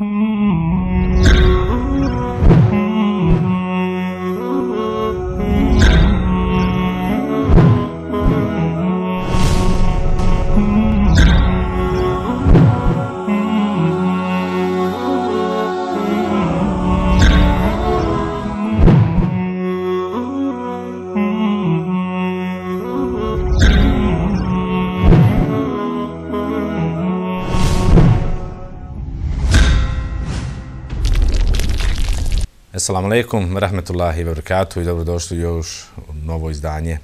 Mm-hmm. Assalamu alaikum, rahmetullahi wa barakatuh i dobrodošli još u novo izdanje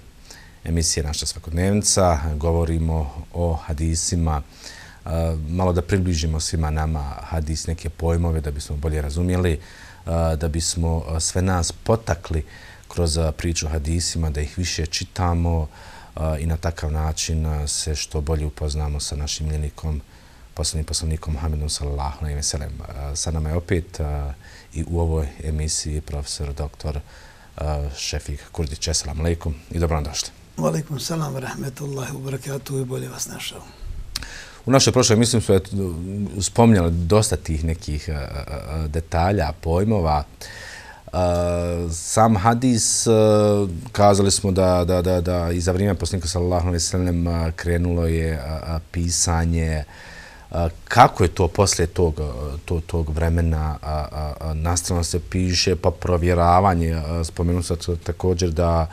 emisije Naša svakodnevnica. Govorimo o hadisima, e, malo da približimo svima nama hadis, neke pojmove da bismo bolje razumjeli, e, da bismo sve nas potakli kroz priču hadisima, da ih više čitamo e, i na takav način se što bolje upoznamo sa našim ljenikom, poslanim poslanikom Muhammedom sallallahu alaihi wa sallam. Sa nama je opet i u ovoj emisiji profesor dr. Šefik Kurdić. Assalamu alaikum i dobro nam došli. Wa alaikum salam rahmetullahi wa barakatuhu i bolje vas našao. U našoj prošloj mislim smo spomnjali dosta tih nekih detalja, pojmova. Sam hadis, kazali smo da, da, da, da i za vrijeme poslanika sallallahu alaihi sallam krenulo je pisanje kako je to poslije tog, to, tog vremena nastavno se piše, pa provjeravanje. Spomenu sam također da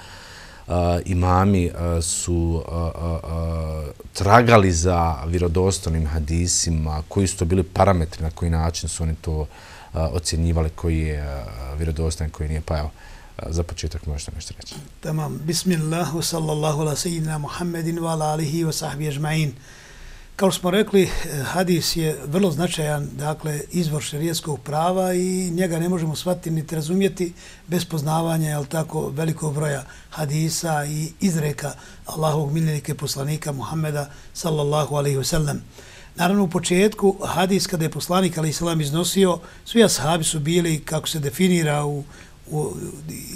imami su tragali za vjerodostojnim hadisima, koji su to bili parametri, na koji način su oni to ocjenjivali, koji je vjerodostojan, koji nije. Pa evo, za početak možete nešto reći. Tamam. Bismillah, sallallahu ala sejidina Muhammedin, wa ala alihi wa sahbihi ajma'in. Kao smo rekli, eh, hadis je vrlo značajan dakle, izvor šarijetskog prava i njega ne možemo shvatiti niti razumjeti bez poznavanja jel tako, velikog broja hadisa i izreka Allahovog miljenike poslanika Muhammeda sallallahu alaihi ve sellem. Naravno, u početku hadis kada je poslanik alaihi sallam iznosio, svi ashabi su bili, kako se definira u, u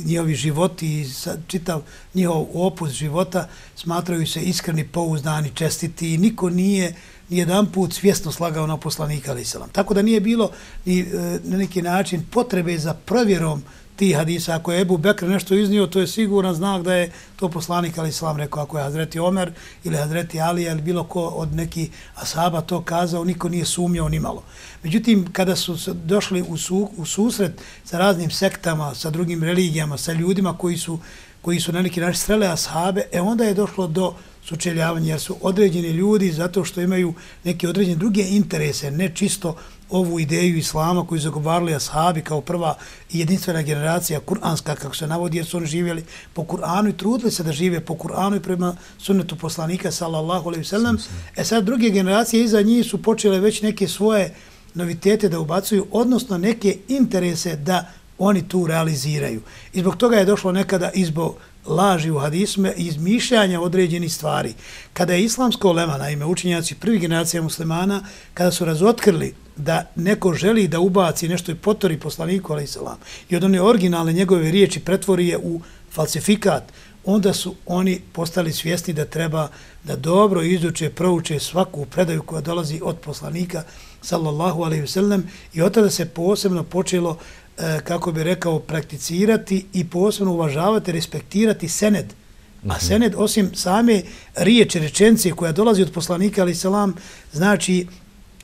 njihovi životi i čitav njihov opus života smatraju se iskreni, pouzdani, čestiti i niko nije nijedan put svjesno slagao na poslanika ali Tako da nije bilo ni e, na neki način potrebe za provjerom ti hadisa. Ako je Ebu Bekr nešto iznio, to je siguran znak da je to poslanik ali islam rekao. Ako je Hazreti Omer ili Hazreti Ali ili bilo ko od neki asaba to kazao, niko nije sumnjao ni malo. Međutim, kada su došli u, su, u susret sa raznim sektama, sa drugim religijama, sa ljudima koji su, koji su na neki način strele ashabe, e onda je došlo do sučeljavanja, jer su određeni ljudi zato što imaju neke određene druge interese, ne čisto ovu ideju islama koju zagovarali ashabi kao prva i jedinstvena generacija kuranska, kako se navodi, jer su oni živjeli po Kur'anu i trudili se da žive po Kur'anu i prema sunnetu poslanika, sallallahu alaihi sallam. E sad, druge generacije iza njih su počele već neke svoje novitete da ubacuju, odnosno neke interese da oni tu realiziraju. I zbog toga je došlo nekada izbog laži u hadisme i izmišljanja određenih stvari. Kada je islamsko lema, naime učinjaci prvi generacija muslimana, kada su razotkrili da neko želi da ubaci nešto i potori poslaniku, ali islam, i od one originalne njegove riječi pretvori je u falsifikat, onda su oni postali svjesni da treba da dobro izuče, prouče svaku predaju koja dolazi od poslanika, sallallahu alaihi ve sellem, i od tada se posebno počelo E, kako bi rekao, prakticirati i posebno uvažavati, respektirati sened. A sened, osim same riječi, rečencije koja dolazi od poslanika, ali selam, znači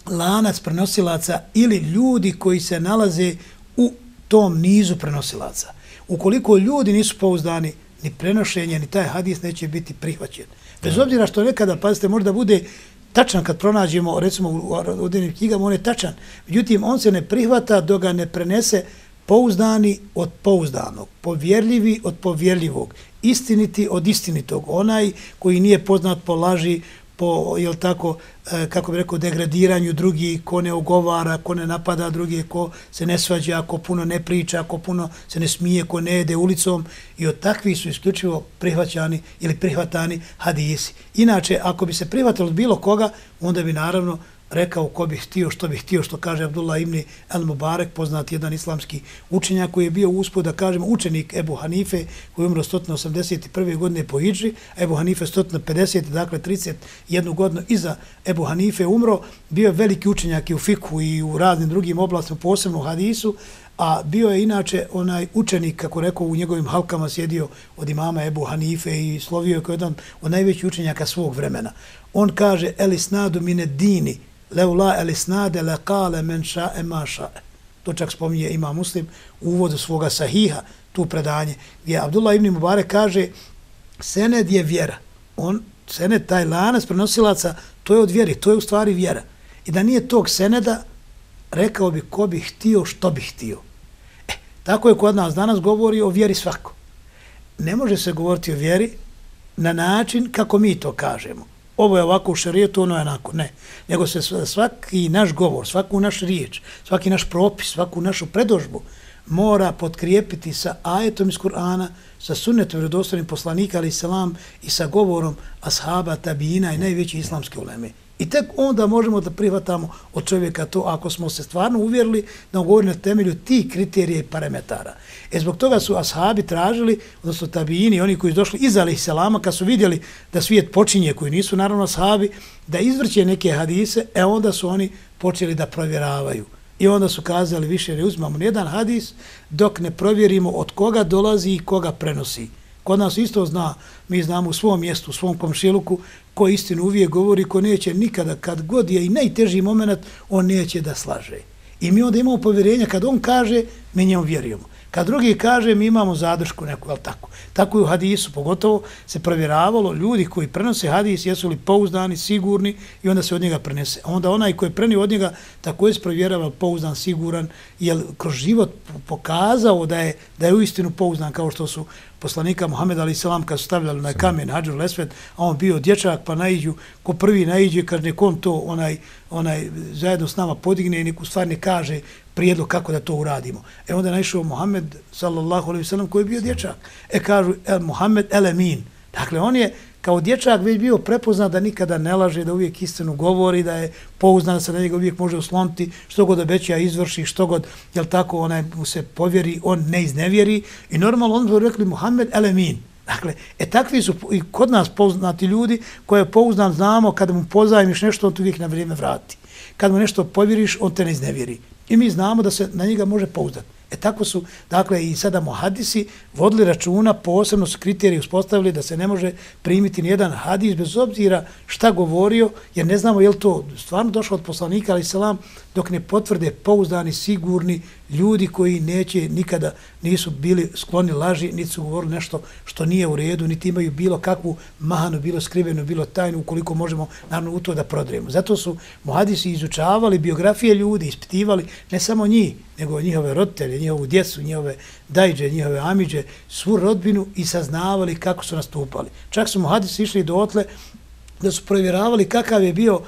lanac prenosilaca ili ljudi koji se nalaze u tom nizu prenosilaca. Ukoliko ljudi nisu pouzdani, ni prenošenje, ni taj hadis neće biti prihvaćen. Bez obzira što nekada, pazite, možda bude tačan kad pronađemo, recimo u određenim knjigama, on je tačan. Međutim, on se ne prihvata dok ga ne prenese pouzdani od pouzdanog, povjerljivi od povjerljivog, istiniti od istinitog, onaj koji nije poznat po laži, po, jel tako, e, kako bi rekao, degradiranju drugi, ko ne ogovara, ko ne napada drugi, ko se ne svađa, ko puno ne priča, ko puno se ne smije, ko ne jede ulicom i od takvih su isključivo prihvaćani ili prihvatani hadisi. Inače, ako bi se prihvatilo od bilo koga, onda bi naravno rekao ko bi htio, što bi htio, što kaže Abdullah ibn El Mubarek, poznat jedan islamski učenjak koji je bio uspod, da kažem, učenik Ebu Hanife, koji je umro 181. godine po Hidži, Ebu Hanife 150. dakle 31 godinu iza Ebu Hanife umro, bio je veliki učenjak i u fiku i u raznim drugim oblastima, posebno u hadisu, a bio je inače onaj učenik, kako rekao, u njegovim halkama sjedio od imama Ebu Hanife i slovio je kao jedan od najvećih učenjaka svog vremena. On kaže, elisnadu mine dini, leula elisnade le kale men ša'e ma ša'e. To čak spominje ima muslim u uvodu svoga sahiha, tu predanje, gdje Abdullah ibn Mubarak kaže, sened je vjera. On, sened, taj lanas prenosilaca, to je od vjeri, to je u stvari vjera. I da nije tog seneda, rekao bi ko bi htio, što bi htio. E, tako je kod nas danas govori o vjeri svako. Ne može se govoriti o vjeri na način kako mi to kažemo. Ovo je ovako u šarijetu, ono je onako. Ne. Nego se svaki naš govor, svaku naš riječ, svaki naš propis, svaku našu predožbu mora potkrijepiti sa ajetom iz Kur'ana, sa sunnetom vredostojnim poslanika, ali selam, i sa govorom ashaba, tabina i najveći islamske uleme. I tek onda možemo da prihvatamo od čovjeka to ako smo se stvarno uvjerili da on govori na temelju ti kriterije i parametara. E zbog toga su ashabi tražili, odnosno tabijini, oni koji su došli iza alih selama, kad su vidjeli da svijet počinje, koji nisu naravno ashabi, da izvrće neke hadise, e onda su oni počeli da provjeravaju. I onda su kazali više ne uzmamo nijedan hadis dok ne provjerimo od koga dolazi i koga prenosi. Kod nas isto zna, mi znamo u svom mjestu, u svom komšiluku, ko istinu uvijek govori, ko neće nikada, kad god je i najteži moment, on neće da slaže. I mi onda imamo povjerenja, kad on kaže, mi njemu vjerujemo. Kad drugi kaže, mi imamo zadršku neku, ali tako. Tako i u hadisu, pogotovo se provjeravalo ljudi koji prenose hadis, jesu li pouzdani, sigurni i onda se od njega prenese. A onda onaj koji je prenio od njega, tako je se provjerava pouzdan, siguran, jer kroz život pokazao da je, da je uistinu pouzdan, kao što su poslanika Muhammed Ali Salam kad su stavljali na kamen Hadžur Lesvet, a on bio dječak pa naiđu, ko prvi naiđe, kaže nekom to onaj, onaj zajedno s nama podigne i neku stvar ne kaže prijedlog kako da to uradimo. E onda je naišao Muhammed sallallahu alaihi sallam koji je bio dječak. E kažu el, Muhammed el Emin. Dakle, on je kao dječak već bio prepoznat da nikada ne laže, da uvijek istinu govori, da je pouznan da se na njega uvijek može osloniti, što god obeća izvrši, što god, jel tako, onaj mu se povjeri, on ne iznevjeri. I normalno on bi rekli Muhammed el Emin. Dakle, e takvi su i kod nas poznati ljudi koje je pouznan, znamo kada mu pozajmiš nešto, on tu uvijek na vrijeme vrati. Kad mu nešto povjeriš, on te ne iznevjeri. I mi znamo da se na njega može pouzdati. E tako su, dakle, i sada muhadisi vodili računa, posebno su kriteriji uspostavili da se ne može primiti nijedan hadis bez obzira šta govorio, jer ne znamo je li to stvarno došlo od poslanika, ali selam, dok ne potvrde pouzdani, sigurni ljudi koji neće nikada nisu bili skloni laži, niti su govorili nešto što nije u redu, niti imaju bilo kakvu mahanu, bilo skrivenu, bilo tajnu, ukoliko možemo naravno u to da prodremo. Zato su muhadisi izučavali biografije ljudi, ispitivali ne samo njih, nego njihove roditelje, njihovu djecu, njihove dajđe, njihove amiđe, svu rodbinu i saznavali kako su nastupali. Čak su muhadisi išli do otle da su provjeravali kakav je bio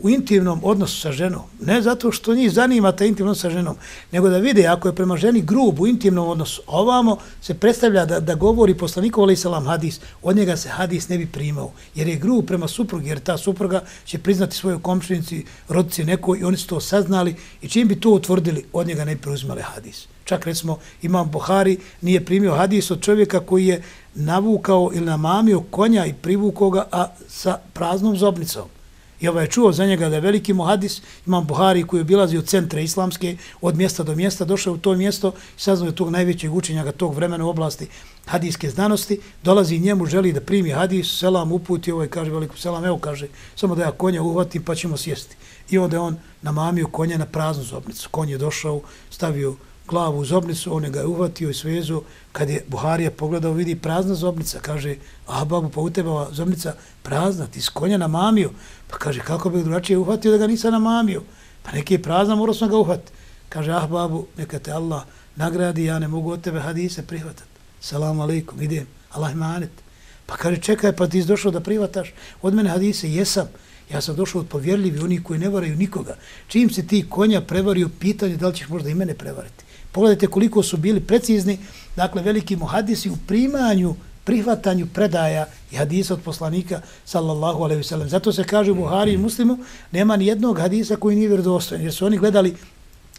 u intimnom odnosu sa ženom. Ne zato što njih zanima ta intimno sa ženom, nego da vide ako je prema ženi grub u intimnom odnosu. Ovamo se predstavlja da, da govori poslaniku ali salam hadis, od njega se hadis ne bi primao, jer je grub prema suprugi, jer ta supruga će priznati svojoj komšinici, rodici nekoj i oni su to saznali i čim bi to utvrdili, od njega ne bi preuzimali hadis. Čak recimo imam Buhari nije primio hadis od čovjeka koji je navukao ili namamio konja i privukao ga a sa praznom zobnicom. I ovaj je čuo za njega da je veliki muhadis, imam Buhari koji je obilazi od centra islamske, od mjesta do mjesta, došao u to mjesto i saznao je tog najvećeg učenjaka tog vremena u oblasti hadijske znanosti, dolazi njemu, želi da primi hadis, selam uputi, ovaj kaže veliku selam, evo kaže, samo da ja konja uhvatim pa ćemo sjesti. I onda on namamio konja na praznu zobnicu. Konj je došao, stavio glavu u zobnicu, on je ga i svezu. Kad je Buharija pogledao, vidi prazna zobnica. Kaže, a babu, pa u tebe zobnica prazna, ti s konja namamio. Pa kaže, kako bih drugačije uhvatio da ga nisam namamio? Pa neki je prazna, morao sam ga uhvatiti. Kaže, ah babu, neka te Allah nagradi, ja ne mogu od tebe hadise prihvatati. Salamu alaikum, idem, Allah imanet. Pa kaže, čekaj, pa ti došao da prihvataš od mene hadise, jesam. Ja sam došao od povjerljivi, oni koji ne varaju nikoga. Čim se ti konja prevario, pitanje da li ćeš možda i mene prevariti. Pogledajte koliko su bili precizni, dakle veliki muhadisi u primanju prihvatanju predaja i hadisa od poslanika sallallahu alaihi wasallam. Zato se kaže u Buhari i Muslimu nema ni jednog hadisa koji nije vjerodostojan jer su oni gledali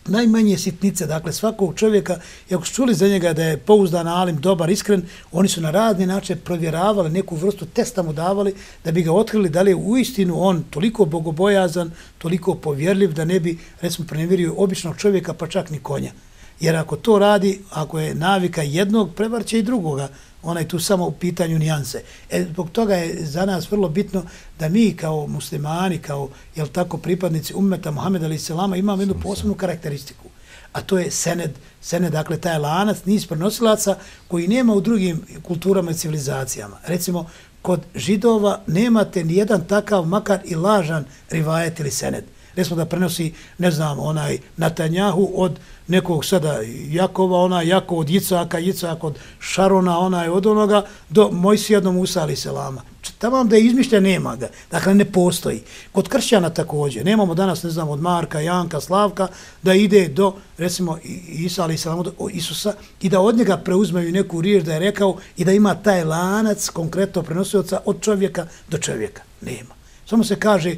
najmanje sitnice, dakle svakog čovjeka, i ako su čuli za njega da je pouzdan alim, dobar, iskren, oni su na razni način provjeravali, neku vrstu testa mu davali da bi ga otkrili da li je u istinu on toliko bogobojazan, toliko povjerljiv da ne bi, recimo, prenevjerio običnog čovjeka, pa čak ni konja. Jer ako to radi, ako je navika jednog, prevarće i drugoga onaj tu samo u pitanju nijanse. E, zbog toga je za nas vrlo bitno da mi kao muslimani, kao jel tako pripadnici ummeta Muhammed Ali Selama imamo jednu posebnu karakteristiku. A to je sened, sened, dakle taj lanac, niz prenosilaca koji nema u drugim kulturama i civilizacijama. Recimo, kod židova nemate ni jedan takav, makar i lažan rivajet ili sened. Recimo da prenosi, ne znam, onaj Natanjahu od nekog sada Jakova, ona Jako od Jicaka, Jicak od Šarona, ona je od onoga, do Mojsijednom Musa ali Selama. Tamam da je izmišljen, nema ga. Dakle, ne postoji. Kod kršćana također. Nemamo danas, ne znam, od Marka, Janka, Slavka, da ide do, recimo, Isa ali Selama, do Isusa, i da od njega preuzmeju neku riječ da je rekao i da ima taj lanac konkretno prenosioca od čovjeka do čovjeka. Nema. Samo se kaže,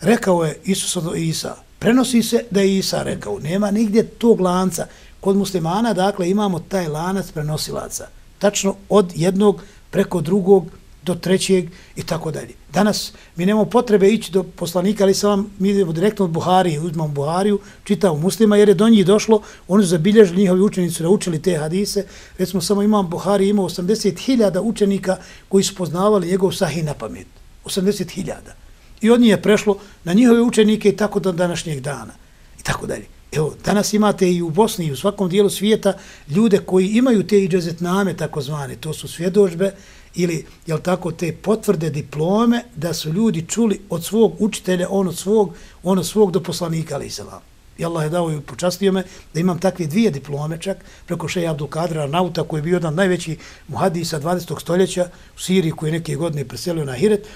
rekao je Isus od Isa, prenosi se da je Isa rekao, nema nigdje tog lanca. Kod muslimana, dakle, imamo taj lanac prenosilaca. Tačno od jednog preko drugog do trećeg i tako dalje. Danas mi nemamo potrebe ići do poslanika, ali sam vam, mi idemo direktno od Buharije, uzmamo Buhariju, čitamo muslima, jer je do njih došlo, oni su zabilježili, njihovi učenici naučili te hadise. Recimo, samo imam Buhari, imao 80.000 učenika koji su poznavali njegov sahih na pamet. 80.000. I od njih je prešlo na njihove učenike i tako do današnjeg dana. I tako dalje. Evo, danas imate i u Bosni i u svakom dijelu svijeta ljude koji imaju te iđezetname, tako zvane, to su svjedožbe ili, jel tako, te potvrde diplome da su ljudi čuli od svog učitelja, od svog, od svog do poslanika, ali se vam. I Allah je dao i počastio me da imam takve dvije diplome čak preko šeja Abdul Kadra Nauta koji je bio jedan najveći muhadisa 20. stoljeća u Siriji koji je neke godine preselio na Hiret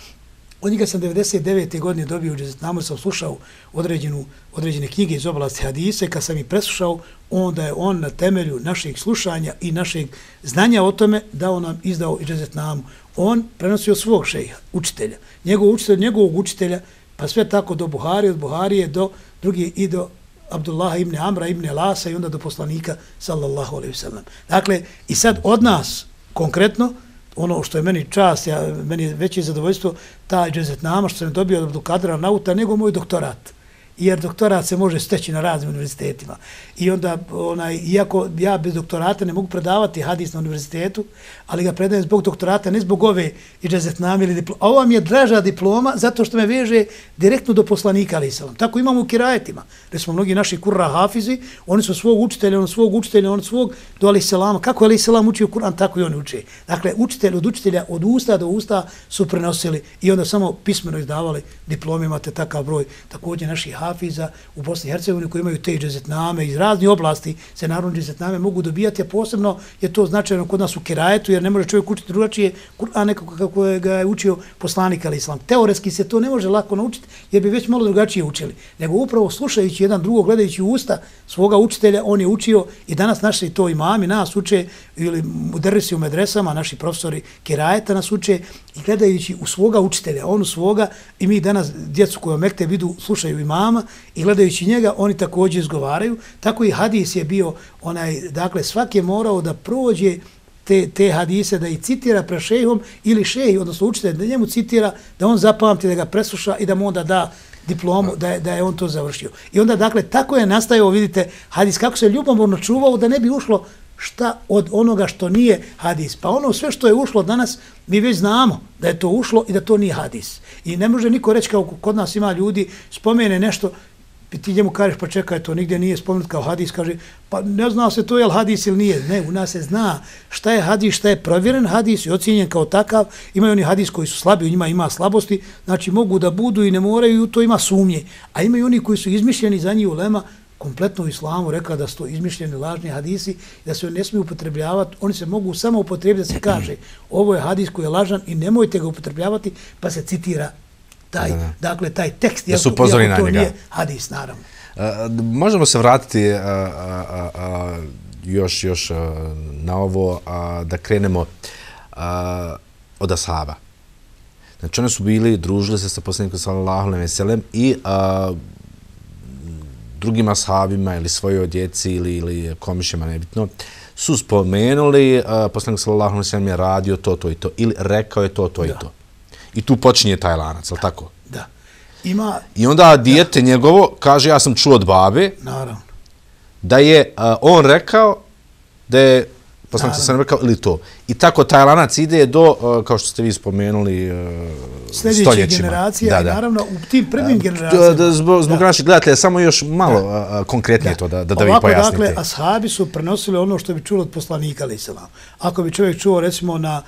Od njega sam 99. godine dobio u Džezetnamu, sam slušao određenu, određene knjige iz oblasti hadise, kad sam ih preslušao, onda je on na temelju našeg slušanja i našeg znanja o tome dao nam izdao i Džezetnamu. On prenosio svog šeha, učitelja, njegov učitelj, njegovog učitelja, pa sve tako do Buhari, od Buharije do drugi i do Abdullaha ibn Amra ibn Lasa i onda do poslanika sallallahu alaihi sallam. Dakle, i sad od nas konkretno, ono što je meni čast, ja, meni je veće zadovoljstvo, taj džezet nama što sam dobio od Kadra Nauta, nego moj doktorat jer doktorat se može steći na raznim univerzitetima. I onda, onaj, iako ja bez doktorata ne mogu predavati hadis na univerzitetu, ali ga predajem zbog doktorata, ne zbog ove i džezetname ili diploma. Ova mi je draža diploma zato što me veže direktno do poslanika, ali salam. Tako imamo u kirajetima. smo mnogi naši kurra hafizi, oni su svog učitelja, on svog učitelja, on svog do ali salama. Kako je ali salam učio Kur'an, tako i oni uče. Dakle, učitelj od učitelja, od usta do usta su prenosili i onda samo pismeno izdavali diplome, imate takav broj. Također naši hafiza u Bosni i Hercegovini koji imaju te džezetname iz razni oblasti se naravno džezetname mogu dobijati, a posebno je to značajno kod nas u kerajetu jer ne može čovjek učiti drugačije Kur'an nekako kako je ga je učio poslanik ali islam. Teoretski se to ne može lako naučiti jer bi već malo drugačije učili. Nego upravo slušajući jedan drugo, gledajući usta svoga učitelja, on je učio i danas naši to imami nas uče ili muderisi u medresama, naši profesori kerajeta nas uče i gledajući u svoga učitelja, on u svoga i mi danas djecu koje mekte vidu slušaju imama i gledajući njega oni također izgovaraju. Tako i hadis je bio onaj, dakle svak je morao da prođe te, te hadise da ih citira pre šehom ili šehi, odnosno učitelj da njemu citira, da on zapamti, da ga presluša i da mu onda da diplomu, da je, da je on to završio. I onda, dakle, tako je nastajao, vidite, hadis, kako se ljubomorno čuvao da ne bi ušlo šta od onoga što nije hadis. Pa ono sve što je ušlo danas, mi već znamo da je to ušlo i da to nije hadis. I ne može niko reći kao kod nas ima ljudi, spomene nešto, ti njemu kažeš pa čekaj to nigdje nije spomenut kao hadis, kaže pa ne zna se to je li hadis ili nije. Ne, u nas se zna šta je hadis, šta je provjeren hadis i ocjenjen kao takav. Imaju oni hadis koji su slabi, u njima ima slabosti, znači mogu da budu i ne moraju, to ima sumnje. A imaju oni koji su izmišljeni za njih ulema, kompletno u islamu rekla da su to izmišljeni lažni hadisi da se ne smiju upotrebljavati, oni se mogu samo upotrebiti da se kaže ovo je hadis koji je lažan i nemojte ga upotrebljavati pa se citira taj, da, dakle, taj tekst. Da su pozori na. Nije hadis, naravno. Uh, možemo se vratiti uh, uh, uh, još, još uh, na ovo, uh, da krenemo uh, a, od ashaba. Znači, oni su bili, družili se sa poslanikom sallallahu alaihi veselem i a, drugim ashabima ili svojoj djeci ili, ili komišima, nebitno, su spomenuli poslanik sallallahu alaihi veselem je radio to, to i to ili rekao je to, to da. i to. I tu počinje taj lanac, ali tako? Da. Ima... I onda dijete da. njegovo kaže, ja sam čuo od babe, Naravno. da je on rekao da je poslanik sam rekao ili to. I tako taj lanac ide do, uh, kao što ste vi spomenuli, uh, Sljedećih generacija da, da. i naravno u tim prvim generacijama. Da, zbog, zbog naših gledatelja, samo još malo da. konkretnije da. to da, da, da vi pojasnite. Ovako, dakle, ashabi su prenosili ono što bi čulo od poslanika, ali selam. Ako bi čovjek čuo, recimo, na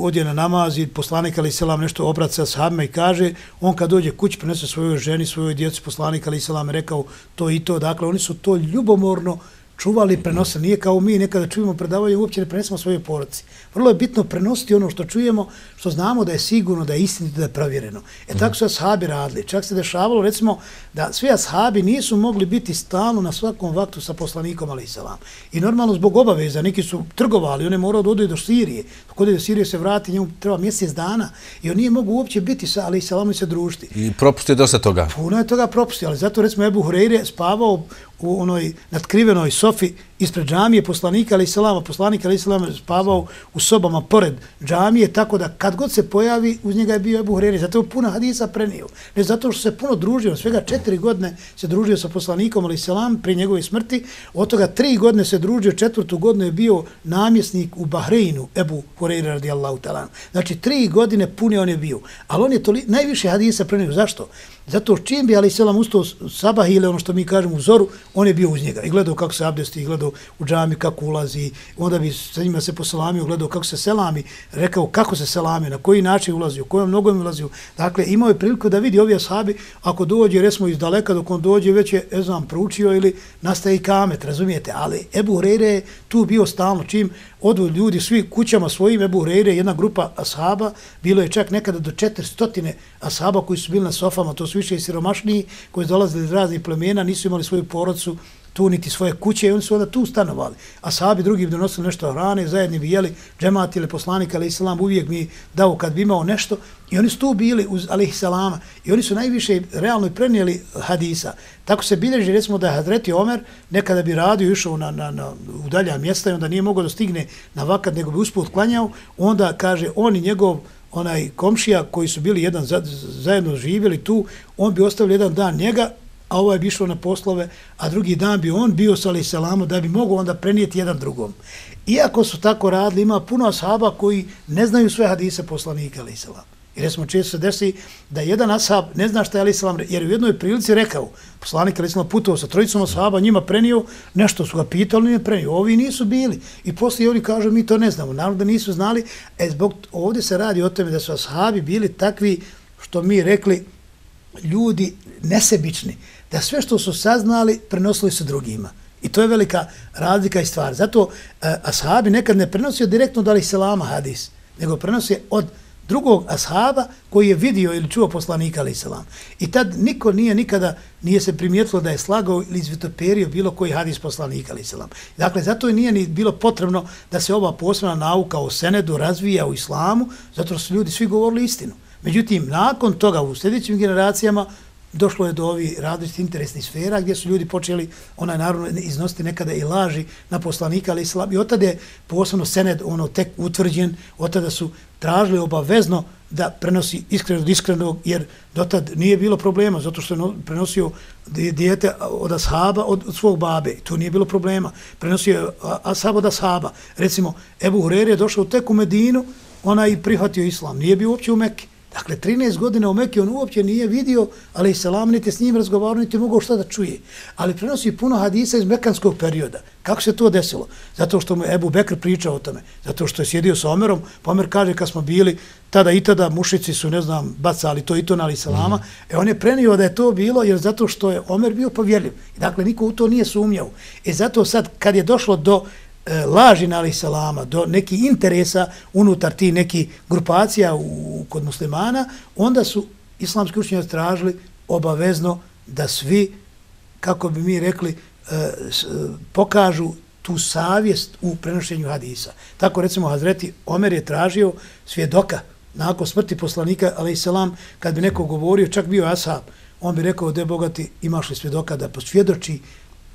odje na namaz i poslanik ali selam nešto obraća sa ashabima i kaže on kad dođe kući prenese svojoj ženi svojoj djeci poslanik ali selam rekao to i to dakle oni su to ljubomorno čuvali, prenosili. Nije kao mi nekada čujemo predavanje, uopće ne prenesemo svoje porodici. Vrlo je bitno prenositi ono što čujemo, što znamo da je sigurno, da je istinito, da je provjereno. E tako su ashabi radili. Čak se dešavalo, recimo, da svi ashabi nisu mogli biti stalno na svakom vaktu sa poslanikom, ali salam. I normalno zbog obaveza, neki su trgovali, on je morao da ode do Sirije. Dok ode do Sirije se vrati, njemu treba mjesec dana i on nije mogu uopće biti sa ali salam i se družiti. I propustio dosta toga. Puno je toga propustio, ali zato recimo Ebu Hureyre spavao u onoj nadkrivenoj sofi ispred džamije poslanika ali selama poslanik ali selama spavao u sobama pored džamije tako da kad god se pojavi uz njega je bio Abu Hurajra zato je puno hadisa prenio. Ne zato što se puno družio svega četiri godine se družio sa poslanikom ali selam pri njegovoj smrti. Od toga tri godine se družio četvrtu godinu je bio namjesnik u Bahreinu Abu Hurajra radijallahu ta'ala. Znači tri godine pune on je bio. Ali on je toli, najviše hadisa prenio. Zašto? Zato čim bi Ali Selam ustao sabah ili ono što mi kažemo u zoru, on je bio uz njega. I gledao kako se abdesti, gledao u džami kako ulazi, onda bi sa njima se poselamio, gledao kako se selami, rekao kako se selami, na koji način ulazi, u kojom nogom ulazi. Dakle, imao je priliku da vidi ovi ashabi, ako dođe, resmo iz daleka, dok on dođe, već je, ne znam, proučio ili nastaje i kamet, razumijete, ali Ebu Hureyre je tu bio stalno, čim odu ljudi svi kućama svojim Ebu Hureyre, jedna grupa ashaba, bilo je čak nekada do 400 ashaba koji su bili na sofama, to su više i siromašniji, koji dolazili iz raznih plemena, nisu imali svoju porodcu, tu niti svoje kuće i oni su onda tu stanovali. A sahabi drugi bi donosili nešto hrane, zajedni bi jeli džemat ili poslanik, ali islam uvijek mi dao kad bi imao nešto i oni su tu bili uz alih salama i oni su najviše realno prenijeli hadisa. Tako se bilježi, recimo da je Hadreti Omer nekada bi radio, išao na, na, na udalja mjesta i onda nije mogao da stigne na vakat, nego bi usput klanjao, onda kaže on i njegov onaj komšija koji su bili jedan zajedno živjeli tu, on bi ostavili jedan dan njega a ovaj bi išao na poslove, a drugi dan bi on bio sa selamom da bi mogo onda prenijeti jedan drugom. Iako su tako radili, ima puno ashaba koji ne znaju sve hadise poslanika ali I Jer smo često se desi da jedan ashab ne zna šta je ali jer u jednoj prilici rekao, poslanik ali putovao sa trojicom ashaba, njima prenio, nešto su ga pitali, nije prenio, ovi nisu bili. I poslije oni kažu, mi to ne znamo, naravno da nisu znali, e zbog ovdje se radi o tome da su ashabi bili takvi, što mi rekli, ljudi nesebični, da sve što su saznali prenosili su drugima. I to je velika razlika i stvar. Zato e, ashabi nekad ne prenosio direktno od li selama hadis, nego prenosio od drugog ashaba koji je vidio ili čuo poslanika ali selam. I tad niko nije nikada nije se primijetilo da je slagao ili izvitoperio bilo koji hadis poslanika ali selam. Dakle, zato nije ni bilo potrebno da se ova posebna nauka o senedu razvija u islamu, zato su ljudi svi govorili istinu. Međutim, nakon toga u sljedećim generacijama došlo je do ovih različitih interesnih sfera gdje su ljudi počeli onaj naravno iznositi nekada i laži na poslanika ali islam i od je posebno sened ono tek utvrđen od tada su tražili obavezno da prenosi iskreno od iskrenog jer dotad nije bilo problema zato što je prenosio dijete od ashaba od, od svog babe. To nije bilo problema. Prenosio ashab od ashaba. Recimo Ebu Hurere je došao tek u Medinu ona i prihvatio islam. Nije bio uopće u Mekke. Dakle, 13 godina u Mekiju on uopće nije vidio, ali i selam niti s njim razgovarao, niti mogao šta da čuje. Ali prenosi puno hadisa iz mekanskog perioda. Kako se to desilo? Zato što mu Ebu Bekr pričao o tome. Zato što je sjedio sa Omerom, pa Omer kaže kad smo bili tada i tada mušici su, ne znam, bacali to i to na salama. Mm. E on je prenio da je to bilo jer zato što je Omer bio povjerljiv. Dakle, niko u to nije sumnjao. E zato sad, kad je došlo do e, laži na salama, do neki interesa unutar ti neki grupacija u, kod muslimana, onda su islamski učenjaci tražili obavezno da svi, kako bi mi rekli, e, s, e, pokažu tu savjest u prenošenju hadisa. Tako recimo Hazreti Omer je tražio svjedoka nakon smrti poslanika, ali selam, kad bi neko govorio, čak bio ashab, on bi rekao, de bogati, imaš li svjedoka da posvjedoči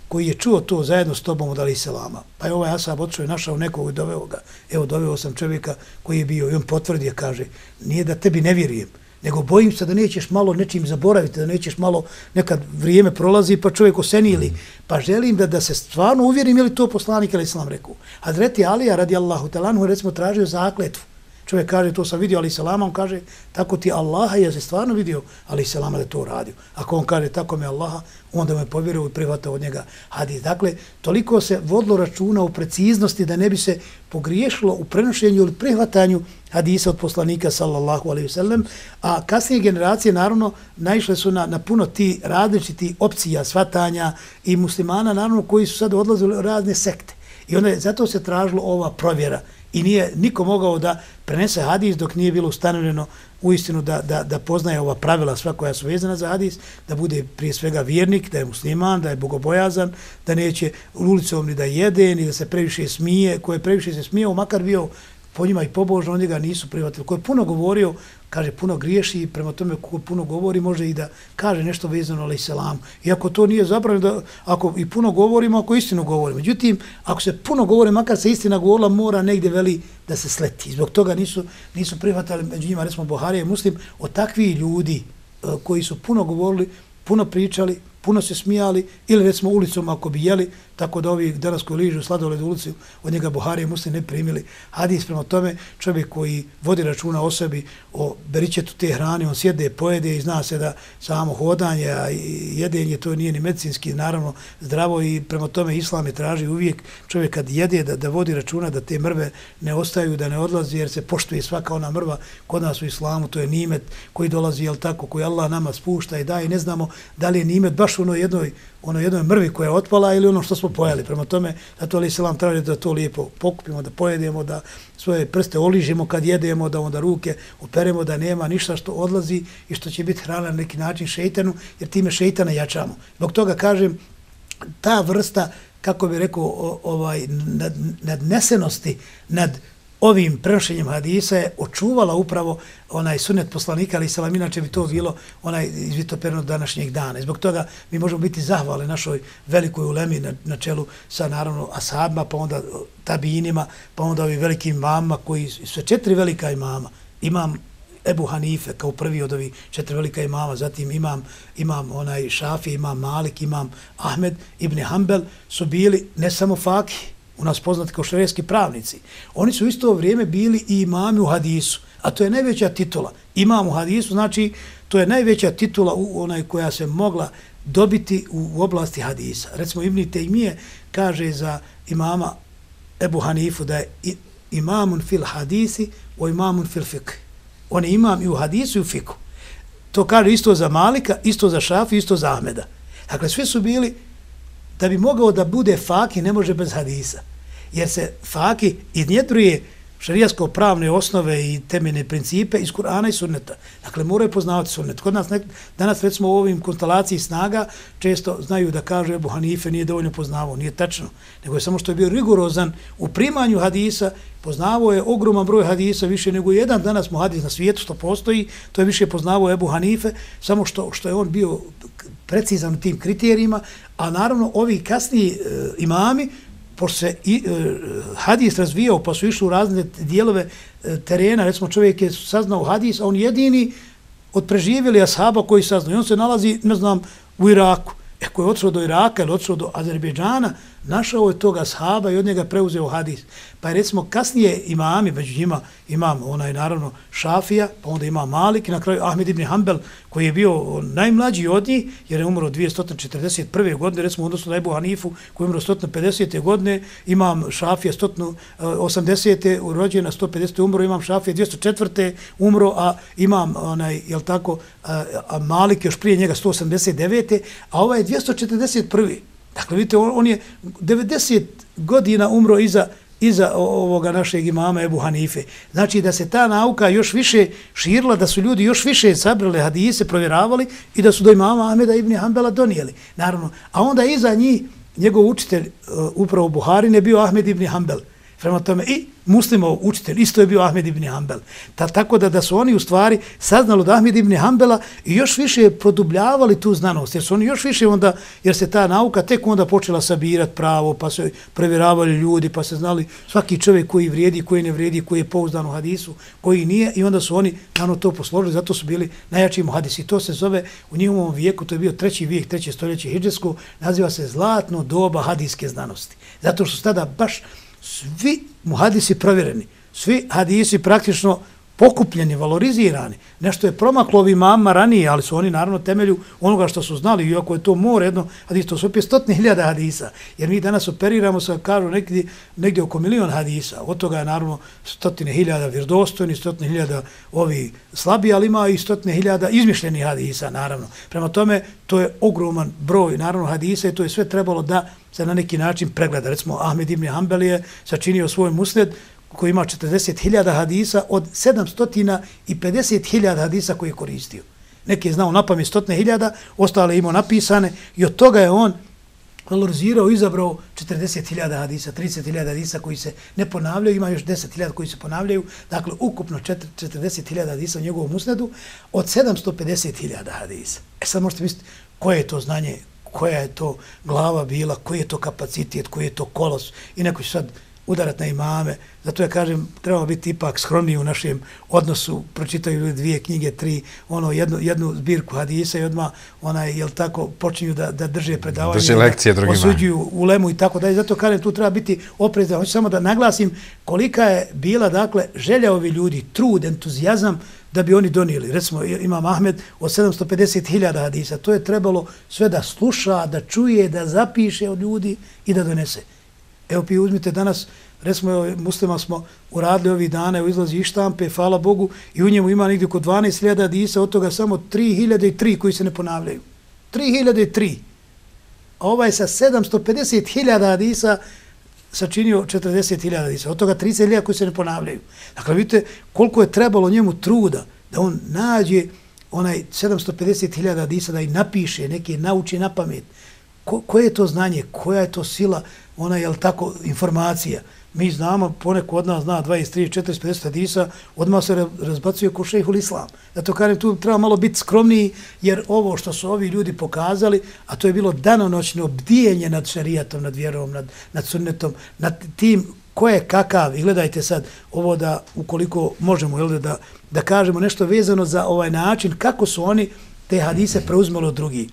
koji je čuo to zajedno s tobom od Ali Selama. Pa je ovaj Asab odšao i našao nekog i doveo ga. Evo, doveo sam čovjeka koji je bio i on potvrdio, kaže, nije da tebi ne vjerujem, nego bojim se da nećeš malo nečim zaboraviti, da nećeš malo nekad vrijeme prolazi pa čovjek osenili. Pa želim da da se stvarno uvjerim ili to poslanik Ali Selam rekao. A dreti Alija radi Allahu talanu recimo tražio zakletvu Čovjek kaže, to sam vidio, ali selama, on kaže, tako ti Allaha, ja se stvarno vidio, ali selama da to radio. Ako on kaže, tako mi Allaha, onda me povjerio i prihvatao od njega hadis. Dakle, toliko se vodlo računa u preciznosti da ne bi se pogriješilo u prenošenju ili prihvatanju hadisa od poslanika, sallallahu alaihi sallam, a kasnije generacije, naravno, naišle su na, na puno ti različiti opcija, svatanja i muslimana, naravno, koji su sad odlazili u razne sekte. I onda je, zato se tražilo ova provjera i nije niko mogao da prenese hadis dok nije bilo ustanovljeno u istinu da, da, da poznaje ova pravila sva koja su vezana za hadis, da bude prije svega vjernik, da je musliman, da je bogobojazan, da neće ulicom ni da jede, ni da se previše smije, ko je previše se smije, makar bio po njima i pobožno, oni ga nisu prihvatili. Ko je puno govorio, kaže, puno griješi i prema tome ko puno govori, može i da kaže nešto vezano ali selam. Iako to nije zapravo da ako i puno govorimo, ako istinu govorimo. Međutim, ako se puno govori, makar se istina govorila, mora negdje veli da se sleti. Zbog toga nisu, nisu prihvatali među njima, recimo, Buharije i Muslim, od takvih ljudi e, koji su puno govorili, puno pričali, puno se smijali ili recimo ulicom ako bi jeli, tako da ovi danas koji ližu sladoled u ulici od njega Buhari muslim ne primili hadis. Prema tome čovjek koji vodi računa o sebi o beričetu te hrane, on sjede, pojede i zna se da samo hodanje a jedenje to nije ni medicinski naravno zdravo i prema tome islam je traži uvijek čovjek kad jede da, da vodi računa da te mrve ne ostaju, da ne odlazi jer se poštuje svaka ona mrva. Kod nas u islamu, to je nimet koji dolazi, jel tako, koji Allah nama spušta i daje, ne znamo da li je nimet baš u onoj jednoj ono jednoj mrvi koja je otpala ili ono što smo pojeli. Prema tome, da to ali selam traži da to lijepo pokupimo, da pojedemo, da svoje prste oližimo kad jedemo, da onda ruke operemo, da nema ništa što odlazi i što će biti hrana na neki način šeitanu, jer time šeitana jačamo. Zbog toga kažem, ta vrsta, kako bi rekao, ovaj, nadnesenosti nad ovim prenošenjem hadisa je očuvala upravo onaj sunet poslanika, ali salam, inače bi to bilo onaj izvitoperno današnjeg dana. I zbog toga mi možemo biti zahvali našoj velikoj ulemi na, na čelu sa naravno ashabima, pa onda tabinima, pa onda ovim velikim imama koji su četiri velika imama. Imam Ebu Hanife kao prvi od ovih četiri velika imama, zatim imam, imam onaj Šafi, imam Malik, imam Ahmed, Ibn Hanbel, su bili ne samo fakih, u nas poznati kao šarijski pravnici. Oni su isto vrijeme bili i imami u hadisu, a to je najveća titula. Imam u hadisu, znači to je najveća titula u onaj koja se mogla dobiti u oblasti hadisa. Recimo Ibn Taymiye kaže za imama Ebu Hanifu da je imamun fil hadisi o imamun fil fik. On je imam i u hadisu i u fiku. To kaže isto za Malika, isto za Šafi, isto za Ahmeda. Dakle, svi su bili da bi mogao da bude faki ne može bez hadisa. Jer se faki iznjedruje šarijasko pravne osnove i temeljne principe iz Kur'ana i sunneta. Dakle, moraju poznavati sunnet. Kod nas nek, danas recimo u ovim konstelaciji snaga često znaju da kaže Ebu Hanife nije dovoljno poznavao. Nije tačno. Nego je samo što je bio rigorozan u primanju hadisa, poznavao je ogroman broj hadisa, više nego jedan danas mu hadis na svijetu što postoji, to je više poznavao Ebu Hanife, samo što, što je on bio precizan u tim kriterijima, a naravno ovi kasniji e, imami, pošto se i, e, hadis razvijao, pa su išli u razne dijelove e, terena, recimo čovjek je saznao hadis, a on jedini od preživjeli ashaba koji saznao. I on se nalazi, ne znam, u Iraku. E, koji je otišao do Iraka ili otišao do Azerbejdžana, našao je toga ashaba i od njega preuzeo hadis. Pa je recimo kasnije imami, među njima imam onaj naravno Šafija, pa onda ima Malik i na kraju Ahmed ibn Hanbel koji je bio najmlađi od njih jer je umro 241. godine, recimo odnosno na Ebu Hanifu koji je umro 150. godine, imam Šafija 180. Eh, rođen na 150. umro, imam Šafija 204. umro, a imam onaj, jel tako, a, a Malik još prije njega 189. a ovaj je 241. Dakle, vidite, on, on je 90 godina umro iza, iza ovoga našeg imama Ebu Hanife. Znači da se ta nauka još više širila, da su ljudi još više sabrali hadise, provjeravali i da su do imama Ahmeda ibn Hanbala donijeli. Naravno, a onda iza njih njegov učitelj uh, upravo Buharin je bio Ahmed ibn Hanbel. Prema tome, i muslimov učitelj, isto je bio Ahmed ibn Hanbel. Ta, tako da, da su oni u stvari saznali od Ahmed ibn Hanbela i još više produbljavali tu znanost, jer su oni još više onda, jer se ta nauka tek onda počela sabirati pravo, pa se previravali ljudi, pa se znali svaki čovjek koji vrijedi, koji ne vrijedi, koji je pouzdan u hadisu, koji nije, i onda su oni nano to posložili, zato su bili najjači hadisi. To se zove u njihovom vijeku, to je bio treći vijek, treće stoljeće hijđesko, naziva se zlatno doba hadijske znanosti. Zato što su tada baš svi muhadisi provjereni, svi hadisi praktično pokupljeni, valorizirani. Nešto je promaklo ovim mama ranije, ali su oni naravno temelju onoga što su znali, iako je to more jedno hadis, to su opet stotne hiljada hadisa, jer mi danas operiramo sa, kažu, negdje, negdje oko milion hadisa, od toga je naravno stotine hiljada vjerodostojni, stotine hiljada ovi slabi, ali ima i stotine hiljada izmišljenih hadisa, naravno. Prema tome, to je ogroman broj, naravno, hadisa i to je sve trebalo da se na neki način pregleda. Recimo, Ahmed ibn Hanbel je sačinio svoj musled koji ima 40.000 hadisa od 750.000 hadisa koji je koristio. Neki je znao napam je 100.000, ostale imao napisane i od toga je on valorizirao, izabrao 40.000 hadisa, 30.000 hadisa koji se ne ponavljaju, ima još 10.000 koji se ponavljaju, dakle ukupno 40.000 hadisa u njegovom usnedu od 750.000 hadisa. E sad možete misliti koje je to znanje, koja je to glava bila, koji je to kapacitet, koji je to kolos i neko će sad udarat na imame. Zato ja kažem, trebamo biti ipak skromniji u našem odnosu. Pročitaju ljudi dvije knjige, tri, ono, jednu, jednu zbirku hadisa i odmah, onaj, jel tako, počinju da, da drže predavanje. Drže lekcije drugima. Osuđuju u lemu i tako da. Zato kažem, tu treba biti oprezan. Hoću samo da naglasim kolika je bila, dakle, želja ovi ljudi, trud, entuzijazam, da bi oni donijeli. Recimo, imam Ahmed od 750.000 hadisa. To je trebalo sve da sluša, da čuje, da zapiše od ljudi i da donese. Evo pi uzmite danas, recimo muslima smo uradili ovih dana, evo izlazi i štampe, hvala Bogu, i u njemu ima negdje oko 12.000 hadisa, od toga samo 3.003 koji se ne ponavljaju. 3.003. A ovaj sa 750.000 hadisa sačinio 40.000 hadisa, od toga 30.000 koji se ne ponavljaju. Dakle, vidite koliko je trebalo njemu truda da on nađe onaj 750.000 hadisa da i napiše, neke nauči na pamet. Ko, koje je to znanje, koja je to sila, ona je tako informacija. Mi znamo, poneko od nas zna 23, 40, 50 hadisa, odmah se razbacuje ko šehul islam. Ja to kažem, tu treba malo biti skromniji, jer ovo što su ovi ljudi pokazali, a to je bilo danonoćno obdijenje nad šarijatom, nad vjerom, nad, nad sunnetom, nad tim ko je kakav, i gledajte sad ovo da, ukoliko možemo, jel, da, da kažemo nešto vezano za ovaj način, kako su oni te hadise preuzmali od drugih.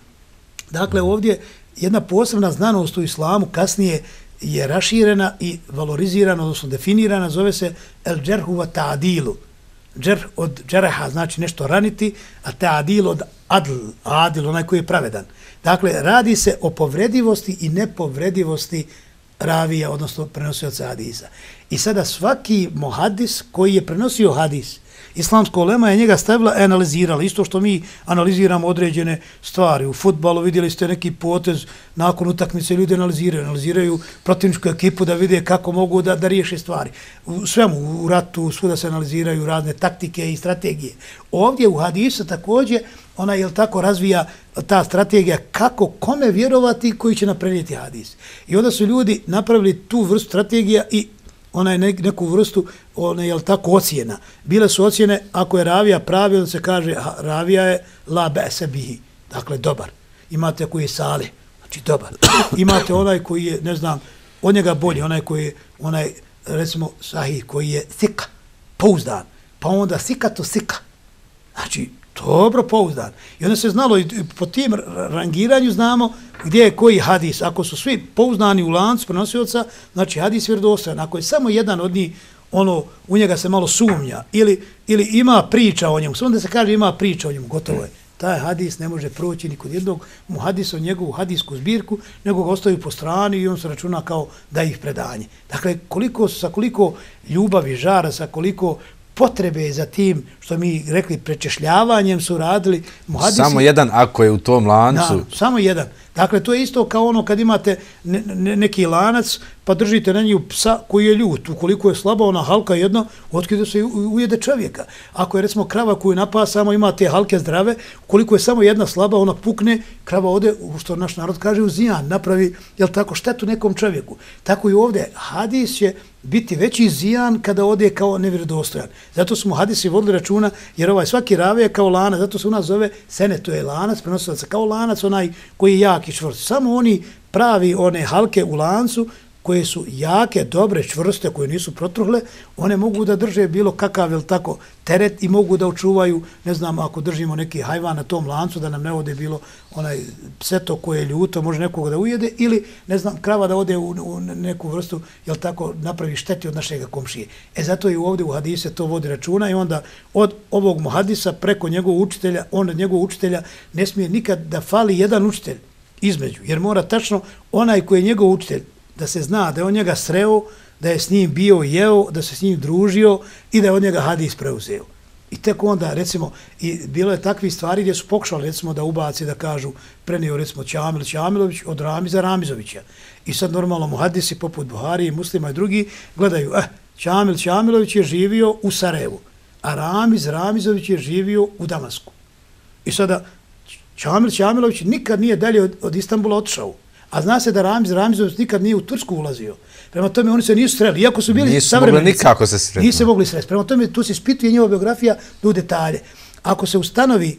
Dakle, ovdje jedna posebna znanost u islamu kasnije je raširena i valorizirana, odnosno definirana, zove se el džerhu wa ta'adilu. Džer od džereha znači nešto raniti, a ta'adil od adl, adil, onaj koji je pravedan. Dakle, radi se o povredivosti i nepovredivosti ravija, odnosno prenosioca hadisa. I sada svaki mohadis koji je prenosio hadis, islamsko lema je njega stavila i analizirala. Isto što mi analiziramo određene stvari. U futbalu vidjeli ste neki potez nakon utakmice ljudi analiziraju. Analiziraju protivničku ekipu da vide kako mogu da, da riješe stvari. U svemu, u ratu, svuda se analiziraju razne taktike i strategije. Ovdje u hadisu također ona je tako razvija ta strategija kako kome vjerovati koji će naprediti hadis. I onda su ljudi napravili tu vrstu strategija i ona je neku vrstu, ona je tako ocjena. Bile su ocjene, ako je ravija pravi, onda se kaže ravija je la bese bihi, dakle dobar. Imate koji je sali, znači dobar. Imate onaj koji je, ne znam, od njega bolji, onaj koji je, onaj, recimo, sahih, koji je sika, pouzdan. Pa onda sika to sika. Znači, dobro pouzdan. I onda se znalo, i po tim rangiranju znamo gdje je koji hadis. Ako su svi pouzdani u lancu prenosioca, znači hadis vjerodostojan. Ako je samo jedan od njih, ono, u njega se malo sumnja ili, ili ima priča o njemu, samo da se kaže ima priča o njemu, gotovo je. Taj hadis ne može proći ni kod jednog mu hadisa o njegovu hadisku zbirku, nego ga ostaju po strani i on se računa kao da ih predanje. Dakle, koliko, sa koliko ljubavi, žara, sa koliko potrebe za tim što mi rekli prečešljavanjem su radili muhadisi. Samo jedan ako je u tom lancu. Da, samo jedan. Dakle, to je isto kao ono kad imate ne, ne, neki lanac, pa držite na nju psa koji je ljut. Ukoliko je slaba ona halka jedna, otkide se ujede čovjeka. Ako je recimo krava koju napasamo, ima te halke zdrave, ukoliko je samo jedna slaba, ona pukne, krava ode, što naš narod kaže, u zijan, napravi, jel tako, štetu nekom čovjeku. Tako i ovdje, hadis je biti veći zijan kada ode kao nevjerodostojan. Zato smo hadisi vodili računa, jer ovaj svaki rave je kao lanac, zato se u nas zove sene, to je lanac, prenosilaca kao lanac, onaj koji je jak i čvrst. Samo oni pravi one halke u lancu, koje su jake, dobre, čvrste, koje nisu protruhle, one mogu da drže bilo kakav, ili tako, teret i mogu da očuvaju, ne znam, ako držimo neki hajvan na tom lancu, da nam ne ode bilo onaj pseto koje je ljuto, može nekoga da ujede, ili, ne znam, krava da ode u, u neku vrstu, jel tako, napravi šteti od našeg komšije. E zato i ovdje u hadise to vodi računa i onda od ovog muhadisa preko njegovog učitelja, on od njegovog učitelja ne smije nikad da fali jedan učitelj između, jer mora tačno onaj koji je njegov učitelj, da se zna da je on njega sreo, da je s njim bio jeo, da se s njim družio i da je od njega hadis preuzeo. I tek onda, recimo, i bilo je takvi stvari gdje su pokušali, recimo, da ubaci, da kažu, prenio, recimo, Čamil Čamilović od Ramiza Ramizovića. I sad, normalno, muhadisi, poput Buhari i muslima i drugi, gledaju, eh, Čamil Čamilović je živio u Sarajevu, a Ramiz Ramizović je živio u Damasku. I sada, Čamil Čamilović nikad nije dalje od, od Istanbula otišao. A zna se da Ramiz Ramizović nikad nije u Tursku ulazio. Prema tome oni se nisu sreli. Iako su bili nisu mogli nikako se sreti. Nisu mogli sreti. Prema tome tu se ispituje njihova biografija do detalje. Ako se ustanovi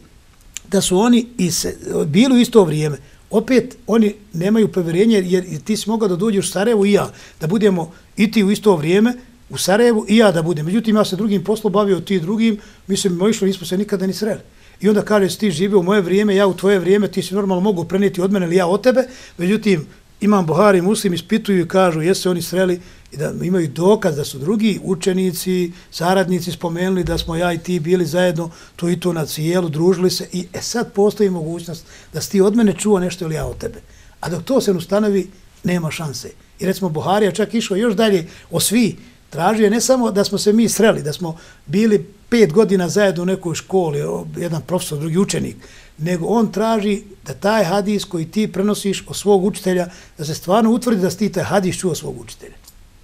da su oni i se, bili u isto vrijeme, opet oni nemaju povjerenje jer ti si mogao da dođeš u Sarajevu i ja, da budemo i ti u isto vrijeme u Sarajevu i ja da budem. Međutim, ja se drugim poslom bavio ti drugim, mislim, moj išlo, nismo se nikada ni sreli. I onda kaže, ti živi u moje vrijeme, ja u tvoje vrijeme, ti si normalno mogu prenijeti od mene ili ja od tebe. Međutim, imam Buhari i Muslim, ispituju i kažu, jesu oni sreli i da imaju dokaz da su drugi učenici, saradnici spomenuli da smo ja i ti bili zajedno tu i tu na cijelu, družili se i e sad postoji mogućnost da si ti od mene čuo nešto ili ja od tebe. A dok to se ustanovi, nema šanse. I recimo Buharija čak išao još dalje o svi, tražio ne samo da smo se mi sreli, da smo bili pet godina zajedno u nekoj školi, jedan profesor, drugi učenik, nego on traži da taj hadis koji ti prenosiš od svog učitelja, da se stvarno utvrdi da si ti taj hadis čuo svog učitelja.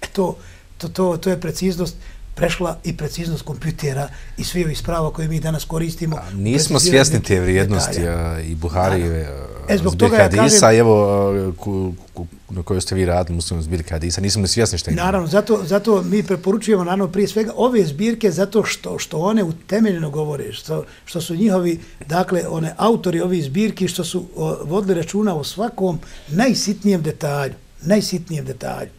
E to, to, to, to je preciznost prešla i preciznost kompjutera i svi ovi sprava koje mi danas koristimo. A, nismo svjesni te vrijednosti a, i Buhari e, zbog toga hadisa, ja kažem, evo ku, ku, na kojoj ste vi radili, muslim zbirke hadisa, nismo ni svjesni što je. Naravno, zato, zato mi preporučujemo naravno prije svega ove zbirke zato što što one utemeljeno govore, što, što su njihovi, dakle, one autori ovih zbirki, što su o, vodili računa o svakom najsitnijem detalju, najsitnijem detalju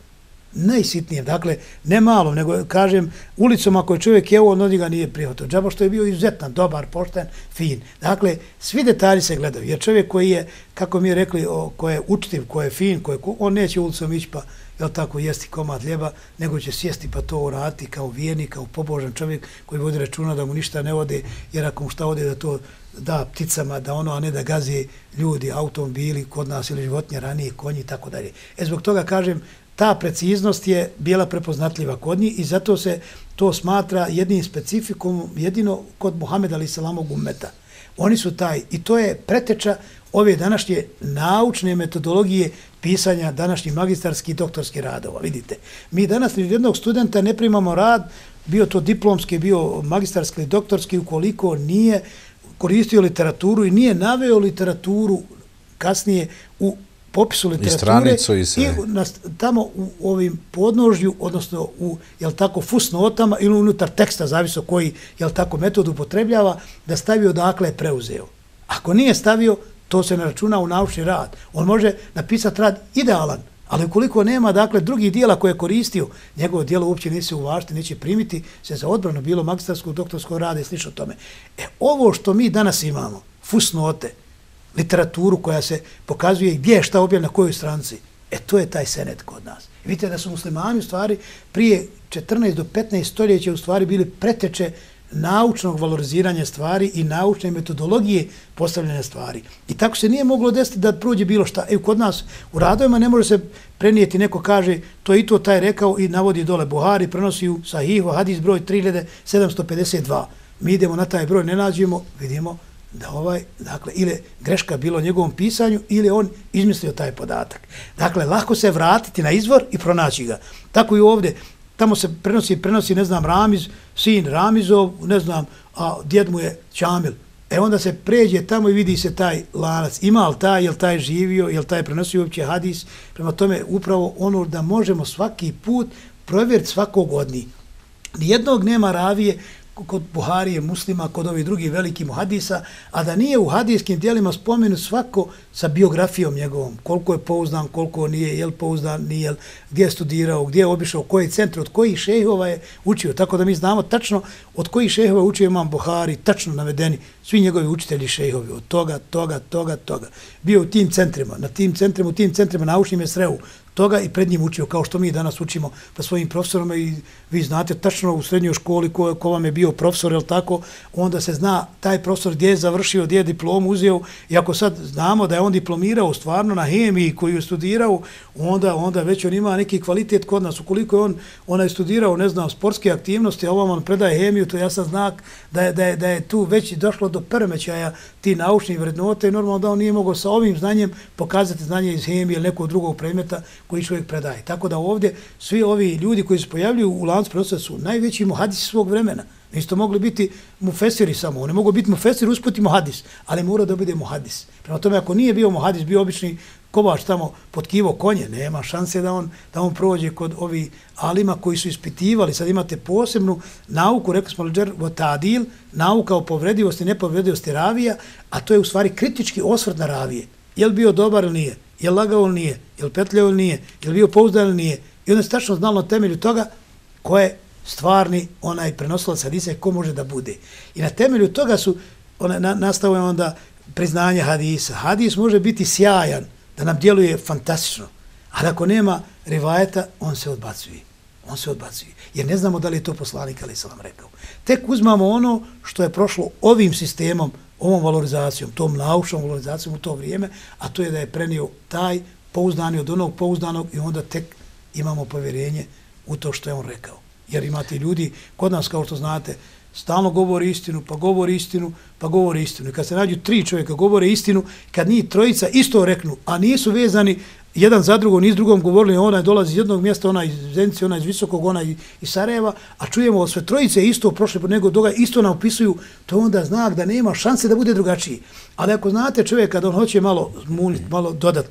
najsitnije, dakle, ne malo, nego, kažem, ulicom ako je čovjek jeo, on od njega nije prihvatio. Džabo što je bio izuzetan, dobar, pošten, fin. Dakle, svi detalji se gledaju, jer čovjek koji je, kako mi je rekli, o, ko je učtiv, ko je fin, ko je, on neće ulicom ići pa, jel tako, jesti komad ljeba, nego će sjesti pa to urati kao vijenik, kao pobožan čovjek koji vodi računa da mu ništa ne ode, jer ako mu šta ode da to da pticama, da ono, a ne da gazi ljudi, automobili kod nas ili životnje ranije, konji i tako dalje. E zbog toga kažem, ta preciznost je bila prepoznatljiva kod njih i zato se to smatra jednim specifikom jedino kod Muhameda ali salamog umeta. Oni su taj i to je preteča ove današnje naučne metodologije pisanja današnjih magistarskih i doktorskih radova. Vidite, mi danas ni jednog studenta ne primamo rad, bio to diplomski, bio magistarski ili doktorski, ukoliko nije koristio literaturu i nije naveo literaturu kasnije u popisu literature i, i, i na, tamo u ovim podnožju, odnosno u jel tako fusnotama ili unutar teksta, zavisno koji jel tako metodu upotrebljava, da stavi odakle je preuzeo. Ako nije stavio, to se ne računa u naučni rad. On može napisati rad idealan, ali ukoliko nema dakle drugih dijela koje je koristio, njegovo dijelo uopće neće uvažiti, neće primiti se za odbrano bilo magistarskog, doktorskog rada i slično tome. E, ovo što mi danas imamo, fusnote, literaturu koja se pokazuje gdje je šta objavljeno na kojoj stranci. E to je taj senet kod nas. Vidite da su muslimani u stvari prije 14 do 15 stoljeća u stvari bili preteče naučnog valoriziranja stvari i naučne metodologije postavljanja stvari. I tako se nije moglo desiti da prođe bilo šta. E, kod nas u radovima ne može se prenijeti, neko kaže to i to taj rekao i navodi dole Buhari, prenosi u Sahihu, hadis broj 3752. Mi idemo na taj broj, ne nađemo, vidimo, da ovaj, dakle, ili greška bilo u njegovom pisanju, ili on izmislio taj podatak. Dakle, lako se vratiti na izvor i pronaći ga. Tako i ovdje, tamo se prenosi, prenosi, ne znam, Ramiz, sin Ramizov, ne znam, a djed mu je Čamil. E onda se pređe tamo i vidi se taj lanac. Ima li taj, je li taj živio, je li taj prenosio uopće hadis. Prema tome, upravo ono da možemo svaki put provjeriti svakog od njih. Nijednog nema ravije kod Buharije, muslima, kod ovih drugih velikih muhadisa, a da nije u hadijskim dijelima spomenu svako sa biografijom njegovom, koliko je pouzdan, koliko nije, je li pouzdan, nije, gdje je studirao, gdje je obišao, koji centar, od kojih šehova je učio. Tako da mi znamo tačno od kojih šehova je učio imam Buhari, tačno navedeni svi njegovi učitelji šehovi, od toga, toga, toga, toga. Bio u tim centrima, na tim centrima, u tim centrima naučnim je sreu, toga i pred njim učio, kao što mi danas učimo pa svojim profesorima i vi znate tačno u srednjoj školi ko, ko vam je bio profesor, je tako, onda se zna taj profesor gdje je završio, gdje je diplom uzeo i ako sad znamo da je on diplomirao stvarno na hemiji koju je studirao, onda onda već on ima neki kvalitet kod nas. Ukoliko je on onaj studirao, ne znam, sportske aktivnosti, a ovom on predaje hemiju, to ja sam znak da je, da je, da je tu već došlo do prmećaja ti naučni vrednote i normalno da on nije mogao sa ovim znanjem pokazati znanje iz hemije ili nekog drugog predmeta koji čovjek predaje. Tako da ovdje svi ovi ljudi koji se pojavljuju u lancu procesu najveći muhadisi svog vremena. Nisto mogli biti mufesiri samo. ne mogu biti mufesiri usputi muhadis, ali mora da bude muhadis. Prema tome, ako nije bio muhadis, bio obični kovač tamo pod kivo konje, nema šanse da on, da on prođe kod ovi alima koji su ispitivali. Sad imate posebnu nauku, rekli smo leđer, votadil, nauka o povredivosti, nepovredivosti ravija, a to je u stvari kritički osvrt na ravije. Je li bio dobar ili nije? Je li lagao ili nije? Je li petljao ili nije? Je li bio pouzdan ili nije? I onda se tačno znalo na temelju toga ko je stvarni onaj prenosilac hadisa ko može da bude. I na temelju toga su ona, na, nastavuje onda priznanje hadisa. Hadis može biti sjajan, da nam djeluje fantastično, ali ako nema rivajeta, on se odbacuje. On se odbacuje. Jer ne znamo da li je to poslanik, ali sam vam rekao. Tek uzmamo ono što je prošlo ovim sistemom, ovom valorizacijom, tom naučnom valorizacijom u to vrijeme, a to je da je prenio taj pouzdani od onog pouzdanog i onda tek imamo povjerenje u to što je on rekao. Jer imate ljudi, kod nas, kao što znate, stalno govori istinu, pa govori istinu, pa govori istinu. I kad se nađu tri čovjeka govore istinu, kad nije trojica isto reknu, a nisu vezani jedan za drugom, ni s drugom govorili, onaj dolazi iz jednog mjesta, onaj iz Zenice, onaj iz Visokog, onaj iz Sarajeva, a čujemo sve trojice isto prošle po nego doga, isto nam upisuju, to onda znak da nema šanse da bude drugačiji. Ali ako znate čovjek kad on hoće malo munit, malo dodat,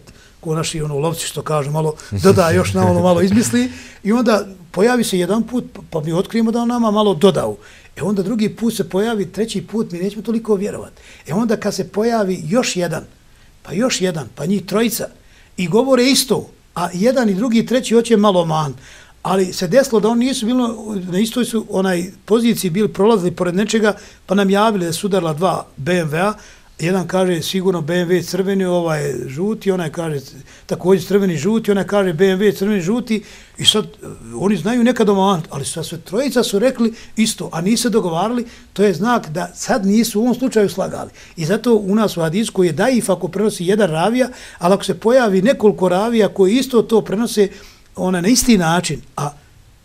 ko naši ono lovci što kažu, malo doda još na ono malo izmisli i onda pojavi se jedan put, pa mi otkrijemo da on nama malo dodao. E onda drugi put se pojavi, treći put mi nećemo toliko vjerovati. E onda kad se pojavi još jedan, pa još jedan, pa njih trojica i govore isto, a jedan i drugi i treći hoće malo man, ali se desilo da oni nisu bilo na istoj su onaj poziciji bili prolazili pored nečega, pa nam javili da su udarila dva BMW-a, jedan kaže sigurno BMW crveni, ovaj žuti, onaj kaže također crveni žuti, onaj kaže BMW crveni žuti i sad eh, oni znaju nekad doma, ali sad sve trojica su rekli isto, a nisu dogovarali, to je znak da sad nisu u ovom slučaju slagali. I zato u nas u Hadisku je daif ako prenosi jedan ravija, ali ako se pojavi nekoliko ravija koji isto to prenose ona na isti način, a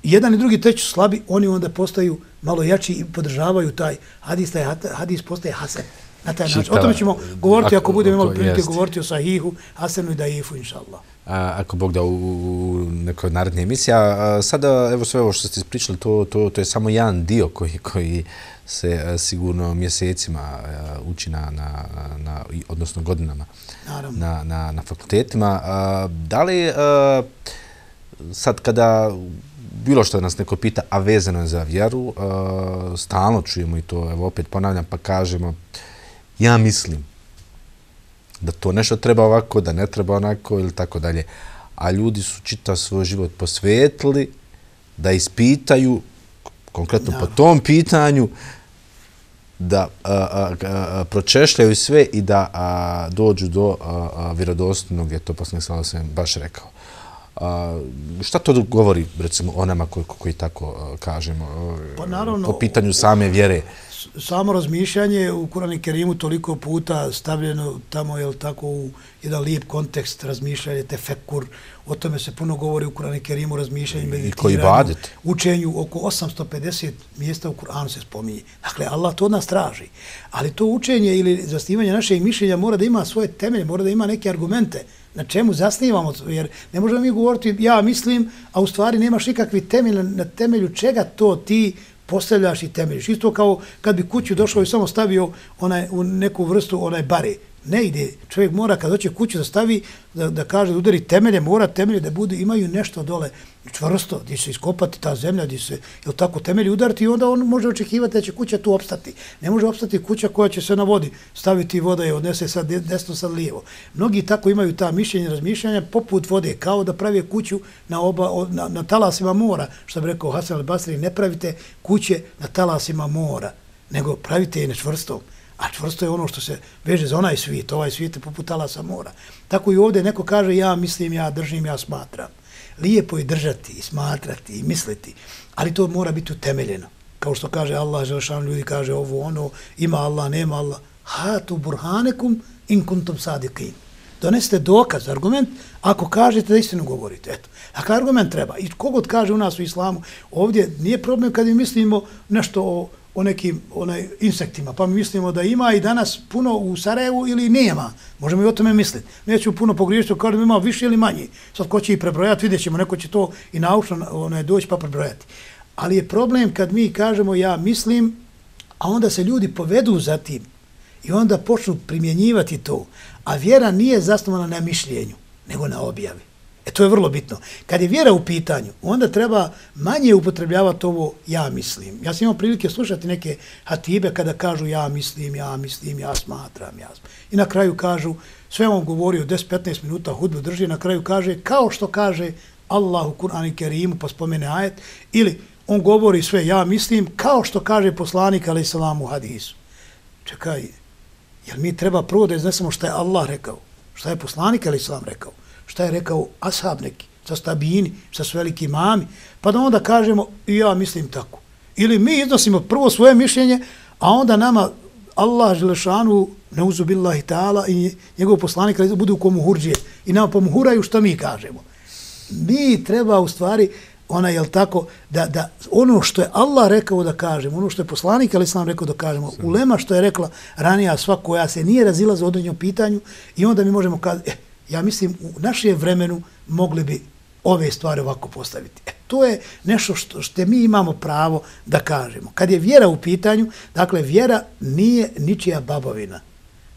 jedan i drugi treći slabi, oni onda postaju malo jači i podržavaju taj hadis, taj hadis postaje hasen na taj način. O tome ćemo govoriti ako, ako budemo imali prilike govoriti o Sahihu, Hasenu i Daifu, inša Allah. A, ako Bog da u nekoj narednoj emisiji. A, sada, evo sve ovo što ste ispričali, to, to, to je samo jedan dio koji, koji se a, sigurno mjesecima a, uči na, na, na, odnosno godinama na, na, na fakultetima. A, da li a, sad kada bilo što nas neko pita, a vezano je za vjeru, a, stalno čujemo i to, evo opet ponavljam, pa kažemo, ja mislim da to nešto treba ovako, da ne treba onako ili tako dalje. A ljudi su čitav svoj život posvetili da ispitaju, konkretno po tom pitanju, da a, a, a, pročešljaju sve i da a, dođu do a, a, vjerodostojnog, gdje to posljednog slava sam baš rekao. A, šta to govori, recimo, o nama koji, koji tako a, kažemo, pa naravno, po pitanju same vjere? Samo razmišljanje u Kurani Kerimu toliko puta stavljeno tamo, je tako, u jedan lijep kontekst razmišljanje, tefekur, o tome se puno govori u Kurani Kerimu, razmišljanje, meditiranju, učenju, oko 850 mjesta u Kuranu se spominje. Dakle, Allah to od nas traži. Ali to učenje ili zasnivanje našeg mišljenja mora da ima svoje temelje, mora da ima neke argumente na čemu zasnivamo, jer ne možemo mi govoriti ja mislim, a u stvari nemaš nikakvi temelj na temelju čega to ti postavljaš i temeljiš. Isto kao kad bi kuću došao i samo stavio onaj, u neku vrstu onaj bare ne ide. Čovjek mora kad hoće kuću da stavi, da, da kaže da udari temelje, mora temelje da budu, imaju nešto dole čvrsto, gdje se iskopati ta zemlja, gdje se, jel tako, temelji udariti i onda on može očekivati da će kuća tu opstati. Ne može opstati kuća koja će se na vodi staviti voda i odnese sad desno, sad lijevo. Mnogi tako imaju ta mišljenja, razmišljanja poput vode, kao da pravi kuću na, oba, na, na talasima mora, što bi rekao Hasan al-Basri, ne pravite kuće na talasima mora, nego pravite je na čvrstom a čvrsto je ono što se veže za onaj svijet, ovaj svijet je poput talasa mora. Tako i ovdje neko kaže ja mislim, ja držim, ja smatram. Lijepo je držati i smatrati i misliti, ali to mora biti utemeljeno. Kao što kaže Allah, Želšan ljudi kaže ovo, ono, ima Allah, nema Allah. Ha, tu burhanekum in kuntum sadikin. Donesite dokaz, argument, ako kažete da istinu govorite. Eto. Dakle, argument treba. I kogod kaže u nas u islamu, ovdje nije problem kad mi mislimo nešto o o nekim onaj, insektima, pa mi mislimo da ima i danas puno u Sarajevu ili nema. Možemo i o tome misliti. Neću puno pogriješiti, kao da ima više ili manje. Sad ko će i prebrojati, vidjet ćemo, neko će to i naučno onaj, doći pa prebrojati. Ali je problem kad mi kažemo ja mislim, a onda se ljudi povedu za tim i onda počnu primjenjivati to. A vjera nije zasnovana na mišljenju, nego na objavi. E to je vrlo bitno. Kad je vjera u pitanju, onda treba manje upotrebljavati ovo ja mislim. Ja sam imao prilike slušati neke hatibe kada kažu ja mislim, ja mislim, ja smatram, ja smatram. I na kraju kažu, sve on govorio 10-15 minuta hudbu drži, na kraju kaže kao što kaže Allah u Kur'an i Kerimu pa spomene ajet, ili on govori sve ja mislim kao što kaže poslanik ali salam u hadisu. Čekaj, jer mi treba prvo da iznesemo što je Allah rekao, što je poslanik ali salam rekao šta je rekao ashab neki, sa stabini, sa s veliki mami, pa da onda kažemo i ja mislim tako. Ili mi iznosimo prvo svoje mišljenje, a onda nama Allah Želešanu, neuzubillahi ta'ala i njegov poslanik budu ko muhurđije i nama pomuhuraju što mi kažemo. Mi treba u stvari ona je tako da, da ono što je Allah rekao da kažemo, ono što je poslanik ali sam rekao da kažemo, ulema što je rekla ranija sva koja se nije razila za određenom pitanju i onda mi možemo kazati, eh, ja mislim, u našem vremenu mogli bi ove stvari ovako postaviti. E, to je nešto što, što mi imamo pravo da kažemo. Kad je vjera u pitanju, dakle, vjera nije ničija babovina.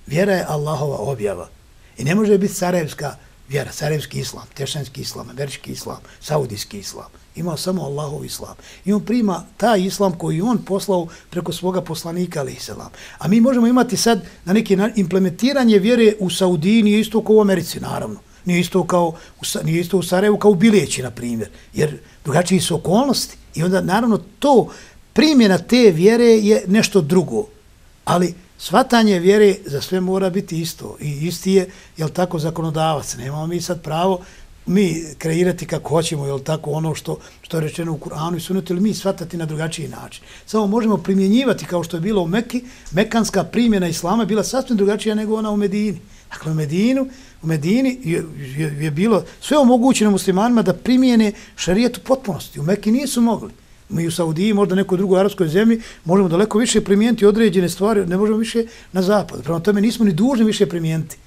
Vjera je Allahova objava. I ne može biti sarajevska vjera, sarajevski islam, tešanski islam, američki islam, saudijski islam Ima samo Allahov islam. I on prima taj islam koji on poslao preko svoga poslanika, ali islam. A mi možemo imati sad na neki implementiranje vjere u Saudiji, nije isto kao u Americi, naravno. Nije isto, kao, nije isto u Sarajevu kao u Bileći, na primjer. Jer drugačiji su okolnosti. I onda, naravno, to primjena te vjere je nešto drugo. Ali svatanje vjere za sve mora biti isto. I isti je, jel tako, zakonodavac. Nemamo mi sad pravo mi kreirati kako hoćemo, jel tako, ono što, što je rečeno u Kur'anu i sunetu, ili mi shvatati na drugačiji način. Samo možemo primjenjivati kao što je bilo u Mekki, mekanska primjena Islama je bila sasvim drugačija nego ona u Medini. Dakle, u Medinu, u Medini je, je, je bilo sve omogućeno muslimanima da primijene šarijetu potpunosti. U Mekki nisu mogli. Mi u Saudiji, možda nekoj drugoj arapskoj zemlji, možemo daleko više primijeniti određene stvari, ne možemo više na zapad. Prema tome nismo ni dužni više primijeniti.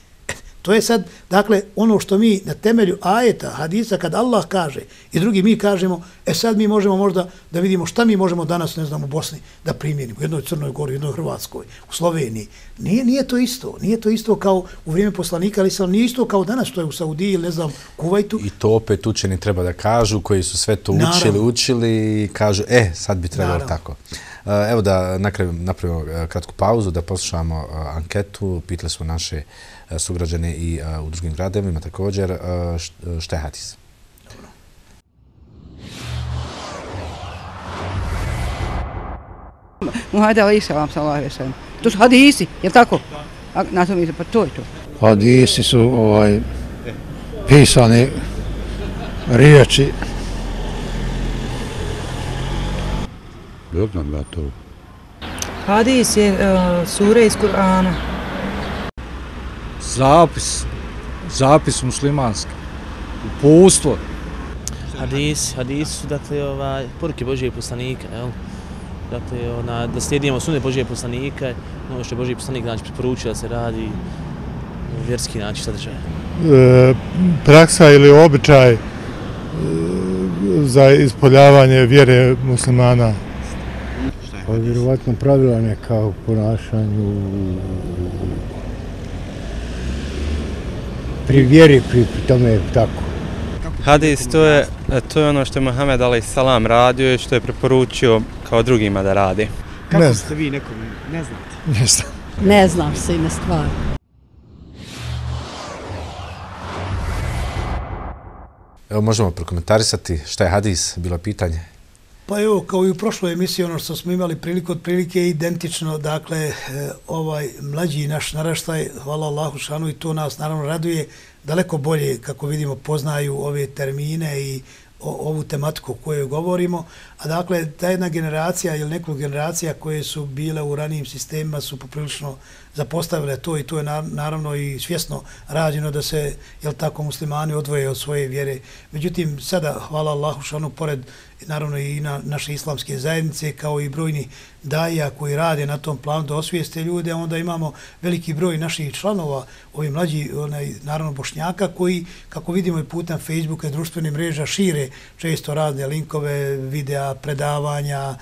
To je sad, dakle, ono što mi na temelju ajeta, hadisa, kad Allah kaže i drugi mi kažemo, e sad mi možemo možda da vidimo šta mi možemo danas, ne znam, u Bosni da primjenimo, u jednoj Crnoj Gori, u jednoj Hrvatskoj, u Sloveniji. Nije, nije to isto. Nije to isto kao u vrijeme poslanika, ali sam nije isto kao danas, to je u Saudiji ili ne znam, Kuvajtu. I to opet učeni treba da kažu, koji su sve to učili, Naravno. učili i kažu, e, sad bi trebalo Naravno. tako. E, evo da napravimo e, kratku pauzu, da poslušamo e, anketu. Pitali smo naše sugrađane i u drugim gradovima također. Šta je hadis? Muhammed Ali Isalam, sallallahu alaihi sallam. To su hadisi, je tako? A, na to mi pa to je to. Hadisi su ovaj, pisani riječi Ne znam ja to. Hadis je uh, sure iz Kur'ana. Zapis, zapis muslimanski, upustvo. Hadis, hadis su dakle ovaj, poruke Božije poslanika, jel? Dakle, ona, da slijedimo sunne Božije poslanika, ono što je Božiji poslanik znači, preporučio da se radi vjerski način sadržaja. E, praksa ili običaj e, za ispoljavanje vjere muslimana? Pa vjerovatno pravila neka u ponašanju, pri vjeri, pri, pri tome tako. Hadis, to je, to je ono što je Mohamed Ali Salam radio i što je preporučio kao drugima da radi. Kako ne ste vi nekom, ne znate? Ne znam. Ne znam se ime stvari. Evo možemo prokomentarisati šta je hadis, bilo pitanje. Pa evo, kao i u prošloj emisiji, ono što smo imali priliku od prilike je identično, dakle, e, ovaj mlađi naš naraštaj, hvala Allahu šanu i to nas naravno raduje, daleko bolje, kako vidimo, poznaju ove termine i o, ovu tematiku o kojoj govorimo, a dakle, ta jedna generacija ili nekoliko generacija koje su bile u ranijim sistemima su poprilično zapostavile to i to je naravno i svjesno rađeno da se, jel tako, muslimani odvoje od svoje vjere. Međutim, sada, hvala Allahu šanu, pored naravno i na naše islamske zajednice, kao i brojni daja koji rade na tom planu da osvijeste ljude, onda imamo veliki broj naših članova, ovi mlađi, onaj, naravno bošnjaka, koji, kako vidimo i putem Facebooka i društvenih mreža, šire često razne linkove, videa, predavanja,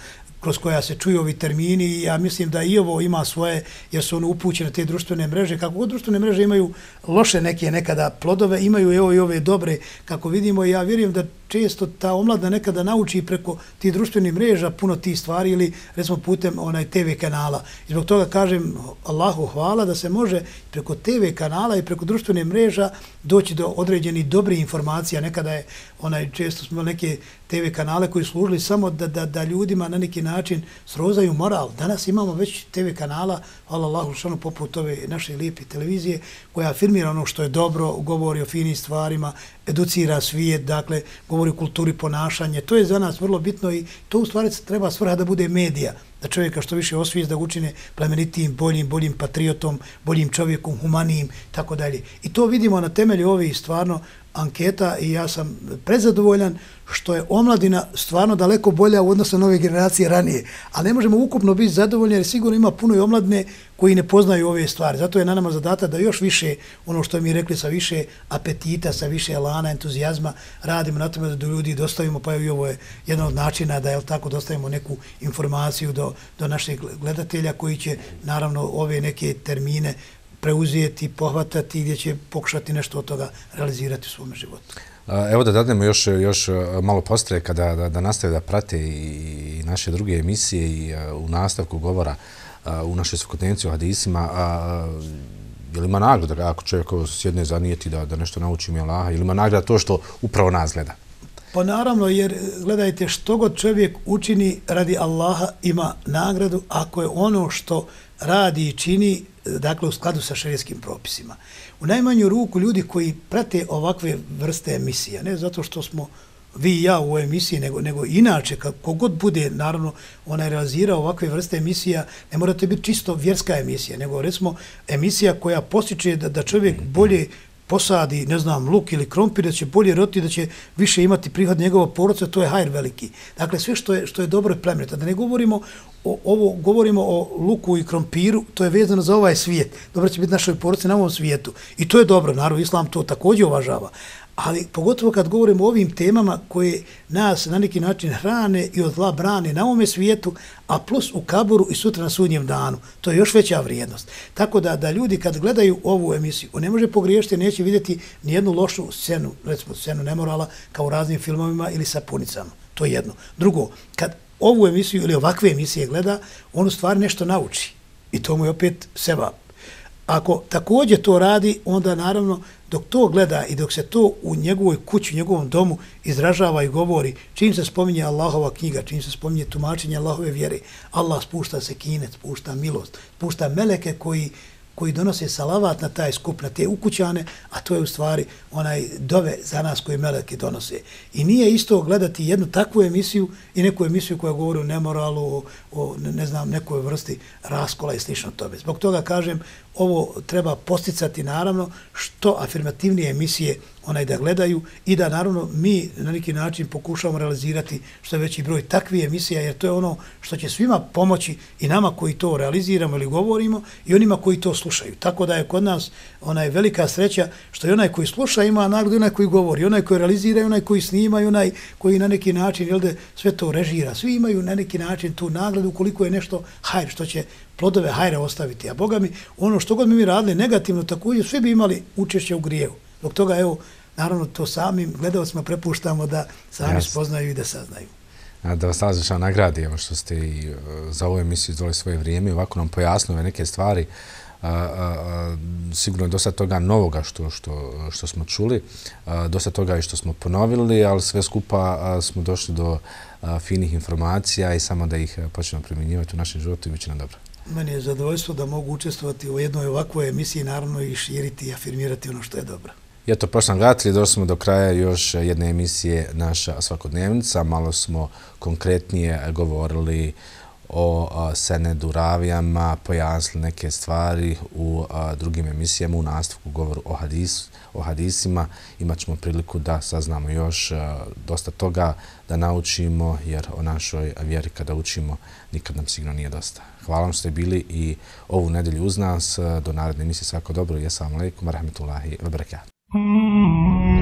kroz koja se čuju ovi termini i ja mislim da i ovo ima svoje, jer su ono upućene te društvene mreže. Kako god društvene mreže imaju loše neke nekada plodove, imaju evo i ove dobre, kako vidimo, ja vjerujem da često ta omladna nekada nauči preko tih društvenih mreža puno tih stvari ili recimo putem onaj TV kanala. I zbog toga kažem Allahu hvala da se može preko TV kanala i preko društvene mreža doći do određenih dobrih informacija. Nekada je onaj često smo neke TV kanale koji služili samo da, da, da ljudima na neki način srozaju moral. Danas imamo već TV kanala, hvala Allahu šanu poput ove naše lijepe televizije koja afirmira ono što je dobro, govori o finim stvarima, educira svijet, dakle, govori o kulturi ponašanje. To je za nas vrlo bitno i to u stvari treba svrha da bude medija, da čovjeka što više osvijest, da učine plemenitijim, boljim, boljim patriotom, boljim čovjekom, humanijim, tako dalje. I to vidimo na temelju ovih stvarno anketa i ja sam prezadovoljan što je omladina stvarno daleko bolja u odnosu na nove generacije ranije. A ne možemo ukupno biti zadovoljni jer sigurno ima puno i omladne koji ne poznaju ove stvari. Zato je na nama zadata da još više, ono što mi rekli, sa više apetita, sa više elana, entuzijazma, radimo na tome da do ljudi dostavimo, pa i ovo je jedan od načina da je tako dostavimo neku informaciju do, do naših gledatelja koji će naravno ove neke termine preuzijeti, pohvatati gdje će pokušati nešto od toga realizirati u svom životu. Evo da dadnemo još, još malo postre kada da, da nastave da prate i naše druge emisije i u nastavku govora u našoj svakodnevnici o hadisima. Je li ima nagrada ako čovjek sjedne zanijeti da, da nešto nauči mi Allaha? Ili ima nagrada to što upravo nas gleda? Pa naravno, jer gledajte, što god čovjek učini radi Allaha ima nagradu ako je ono što radi i čini dakle u skladu sa šarijetskim propisima. U najmanju ruku ljudi koji prate ovakve vrste emisija, ne zato što smo vi i ja u ovoj emisiji, nego, nego inače, kako god bude, naravno, ona je realizirao ovakve vrste emisija, ne morate biti čisto vjerska emisija, nego recimo emisija koja postiče da, da čovjek bolje posadi, ne znam, luk ili krompir, da će bolje roti, da će više imati prihod njegova porodca, to je hajr veliki. Dakle, sve što je, što je dobro je plemreta. Da ne govorimo o, ovo, govorimo o luku i krompiru, to je vezano za ovaj svijet. Dobro će biti našoj porodci na ovom svijetu. I to je dobro, naravno, Islam to također uvažava. Ali pogotovo kad govorimo o ovim temama koje nas na neki način hrane i od zla brane na ovome svijetu, a plus u kaburu i sutra na sudnjem danu. To je još veća vrijednost. Tako da da ljudi kad gledaju ovu emisiju, ne može pogriješiti, neće vidjeti ni jednu lošu scenu, recimo scenu nemorala, kao u raznim filmovima ili sapunicama. To je jedno. Drugo, kad ovu emisiju ili ovakve emisije gleda, on u stvari nešto nauči. I to mu je opet seba. Ako također to radi, onda naravno dok to gleda i dok se to u njegovoj kući, u njegovom domu izražava i govori, čim se spominje Allahova knjiga, čim se spominje tumačenje Allahove vjere, Allah spušta se kinet, spušta milost, spušta meleke koji koji donose salavat na taj skup, na te ukućane, a to je u stvari onaj dove za nas koji meleke donose. I nije isto gledati jednu takvu emisiju i neku emisiju koja govori o nemoralu, o, o ne znam, nekoj vrsti raskola i slično tome. Zbog toga kažem, ovo treba posticati naravno što afirmativnije emisije onaj da gledaju i da naravno mi na neki način pokušavamo realizirati što veći broj takvih emisija jer to je ono što će svima pomoći i nama koji to realiziramo ili govorimo i onima koji to slušaju. Tako da je kod nas onaj velika sreća što je onaj koji sluša ima nagradu onaj koji govori, onaj koji realizira, onaj koji snima i onaj koji na neki način jel de, sve to režira. Svi imaju na neki način tu nagradu koliko je nešto hajr što će plodove hajra ostaviti. A Boga mi, ono što god mi mi radili negativno, također svi bi imali učešće u grijevu. Zbog toga, evo, naravno, to samim gledalcima prepuštamo da sami yes. spoznaju i da saznaju. A da vas različan nagradi, evo što ste i uh, za ovu emisiju izdvoli svoje vrijeme, ovako nam pojasnuje neke stvari, a, a, a, sigurno je dosta toga novoga što, što, što smo čuli, a, dosta toga i što smo ponovili, ali sve skupa a, smo došli do a, finih informacija i samo da ih počnemo primjenjivati u našem životu i bit će nam dobro. Meni je zadovoljstvo da mogu učestvovati u jednoj ovakvoj emisiji, naravno i širiti i afirmirati ono što je dobro. I eto, poštovani gledatelji, došli smo do kraja još jedne emisije naša svakodnevnica. Malo smo konkretnije govorili o Senedu Ravijama, pojasnili neke stvari u drugim emisijama, u nastavku govoru o, hadis, o hadisima. Imaćemo priliku da saznamo još dosta toga, da naučimo, jer o našoj vjeri kada učimo nikad nam sigurno nije dosta. Hvala vam što ste bili i ovu nedelju uz nas. Do naredne emisije svako dobro. Jesam alaikum, rahmetullahi wa barakatuh. Mm-hmm.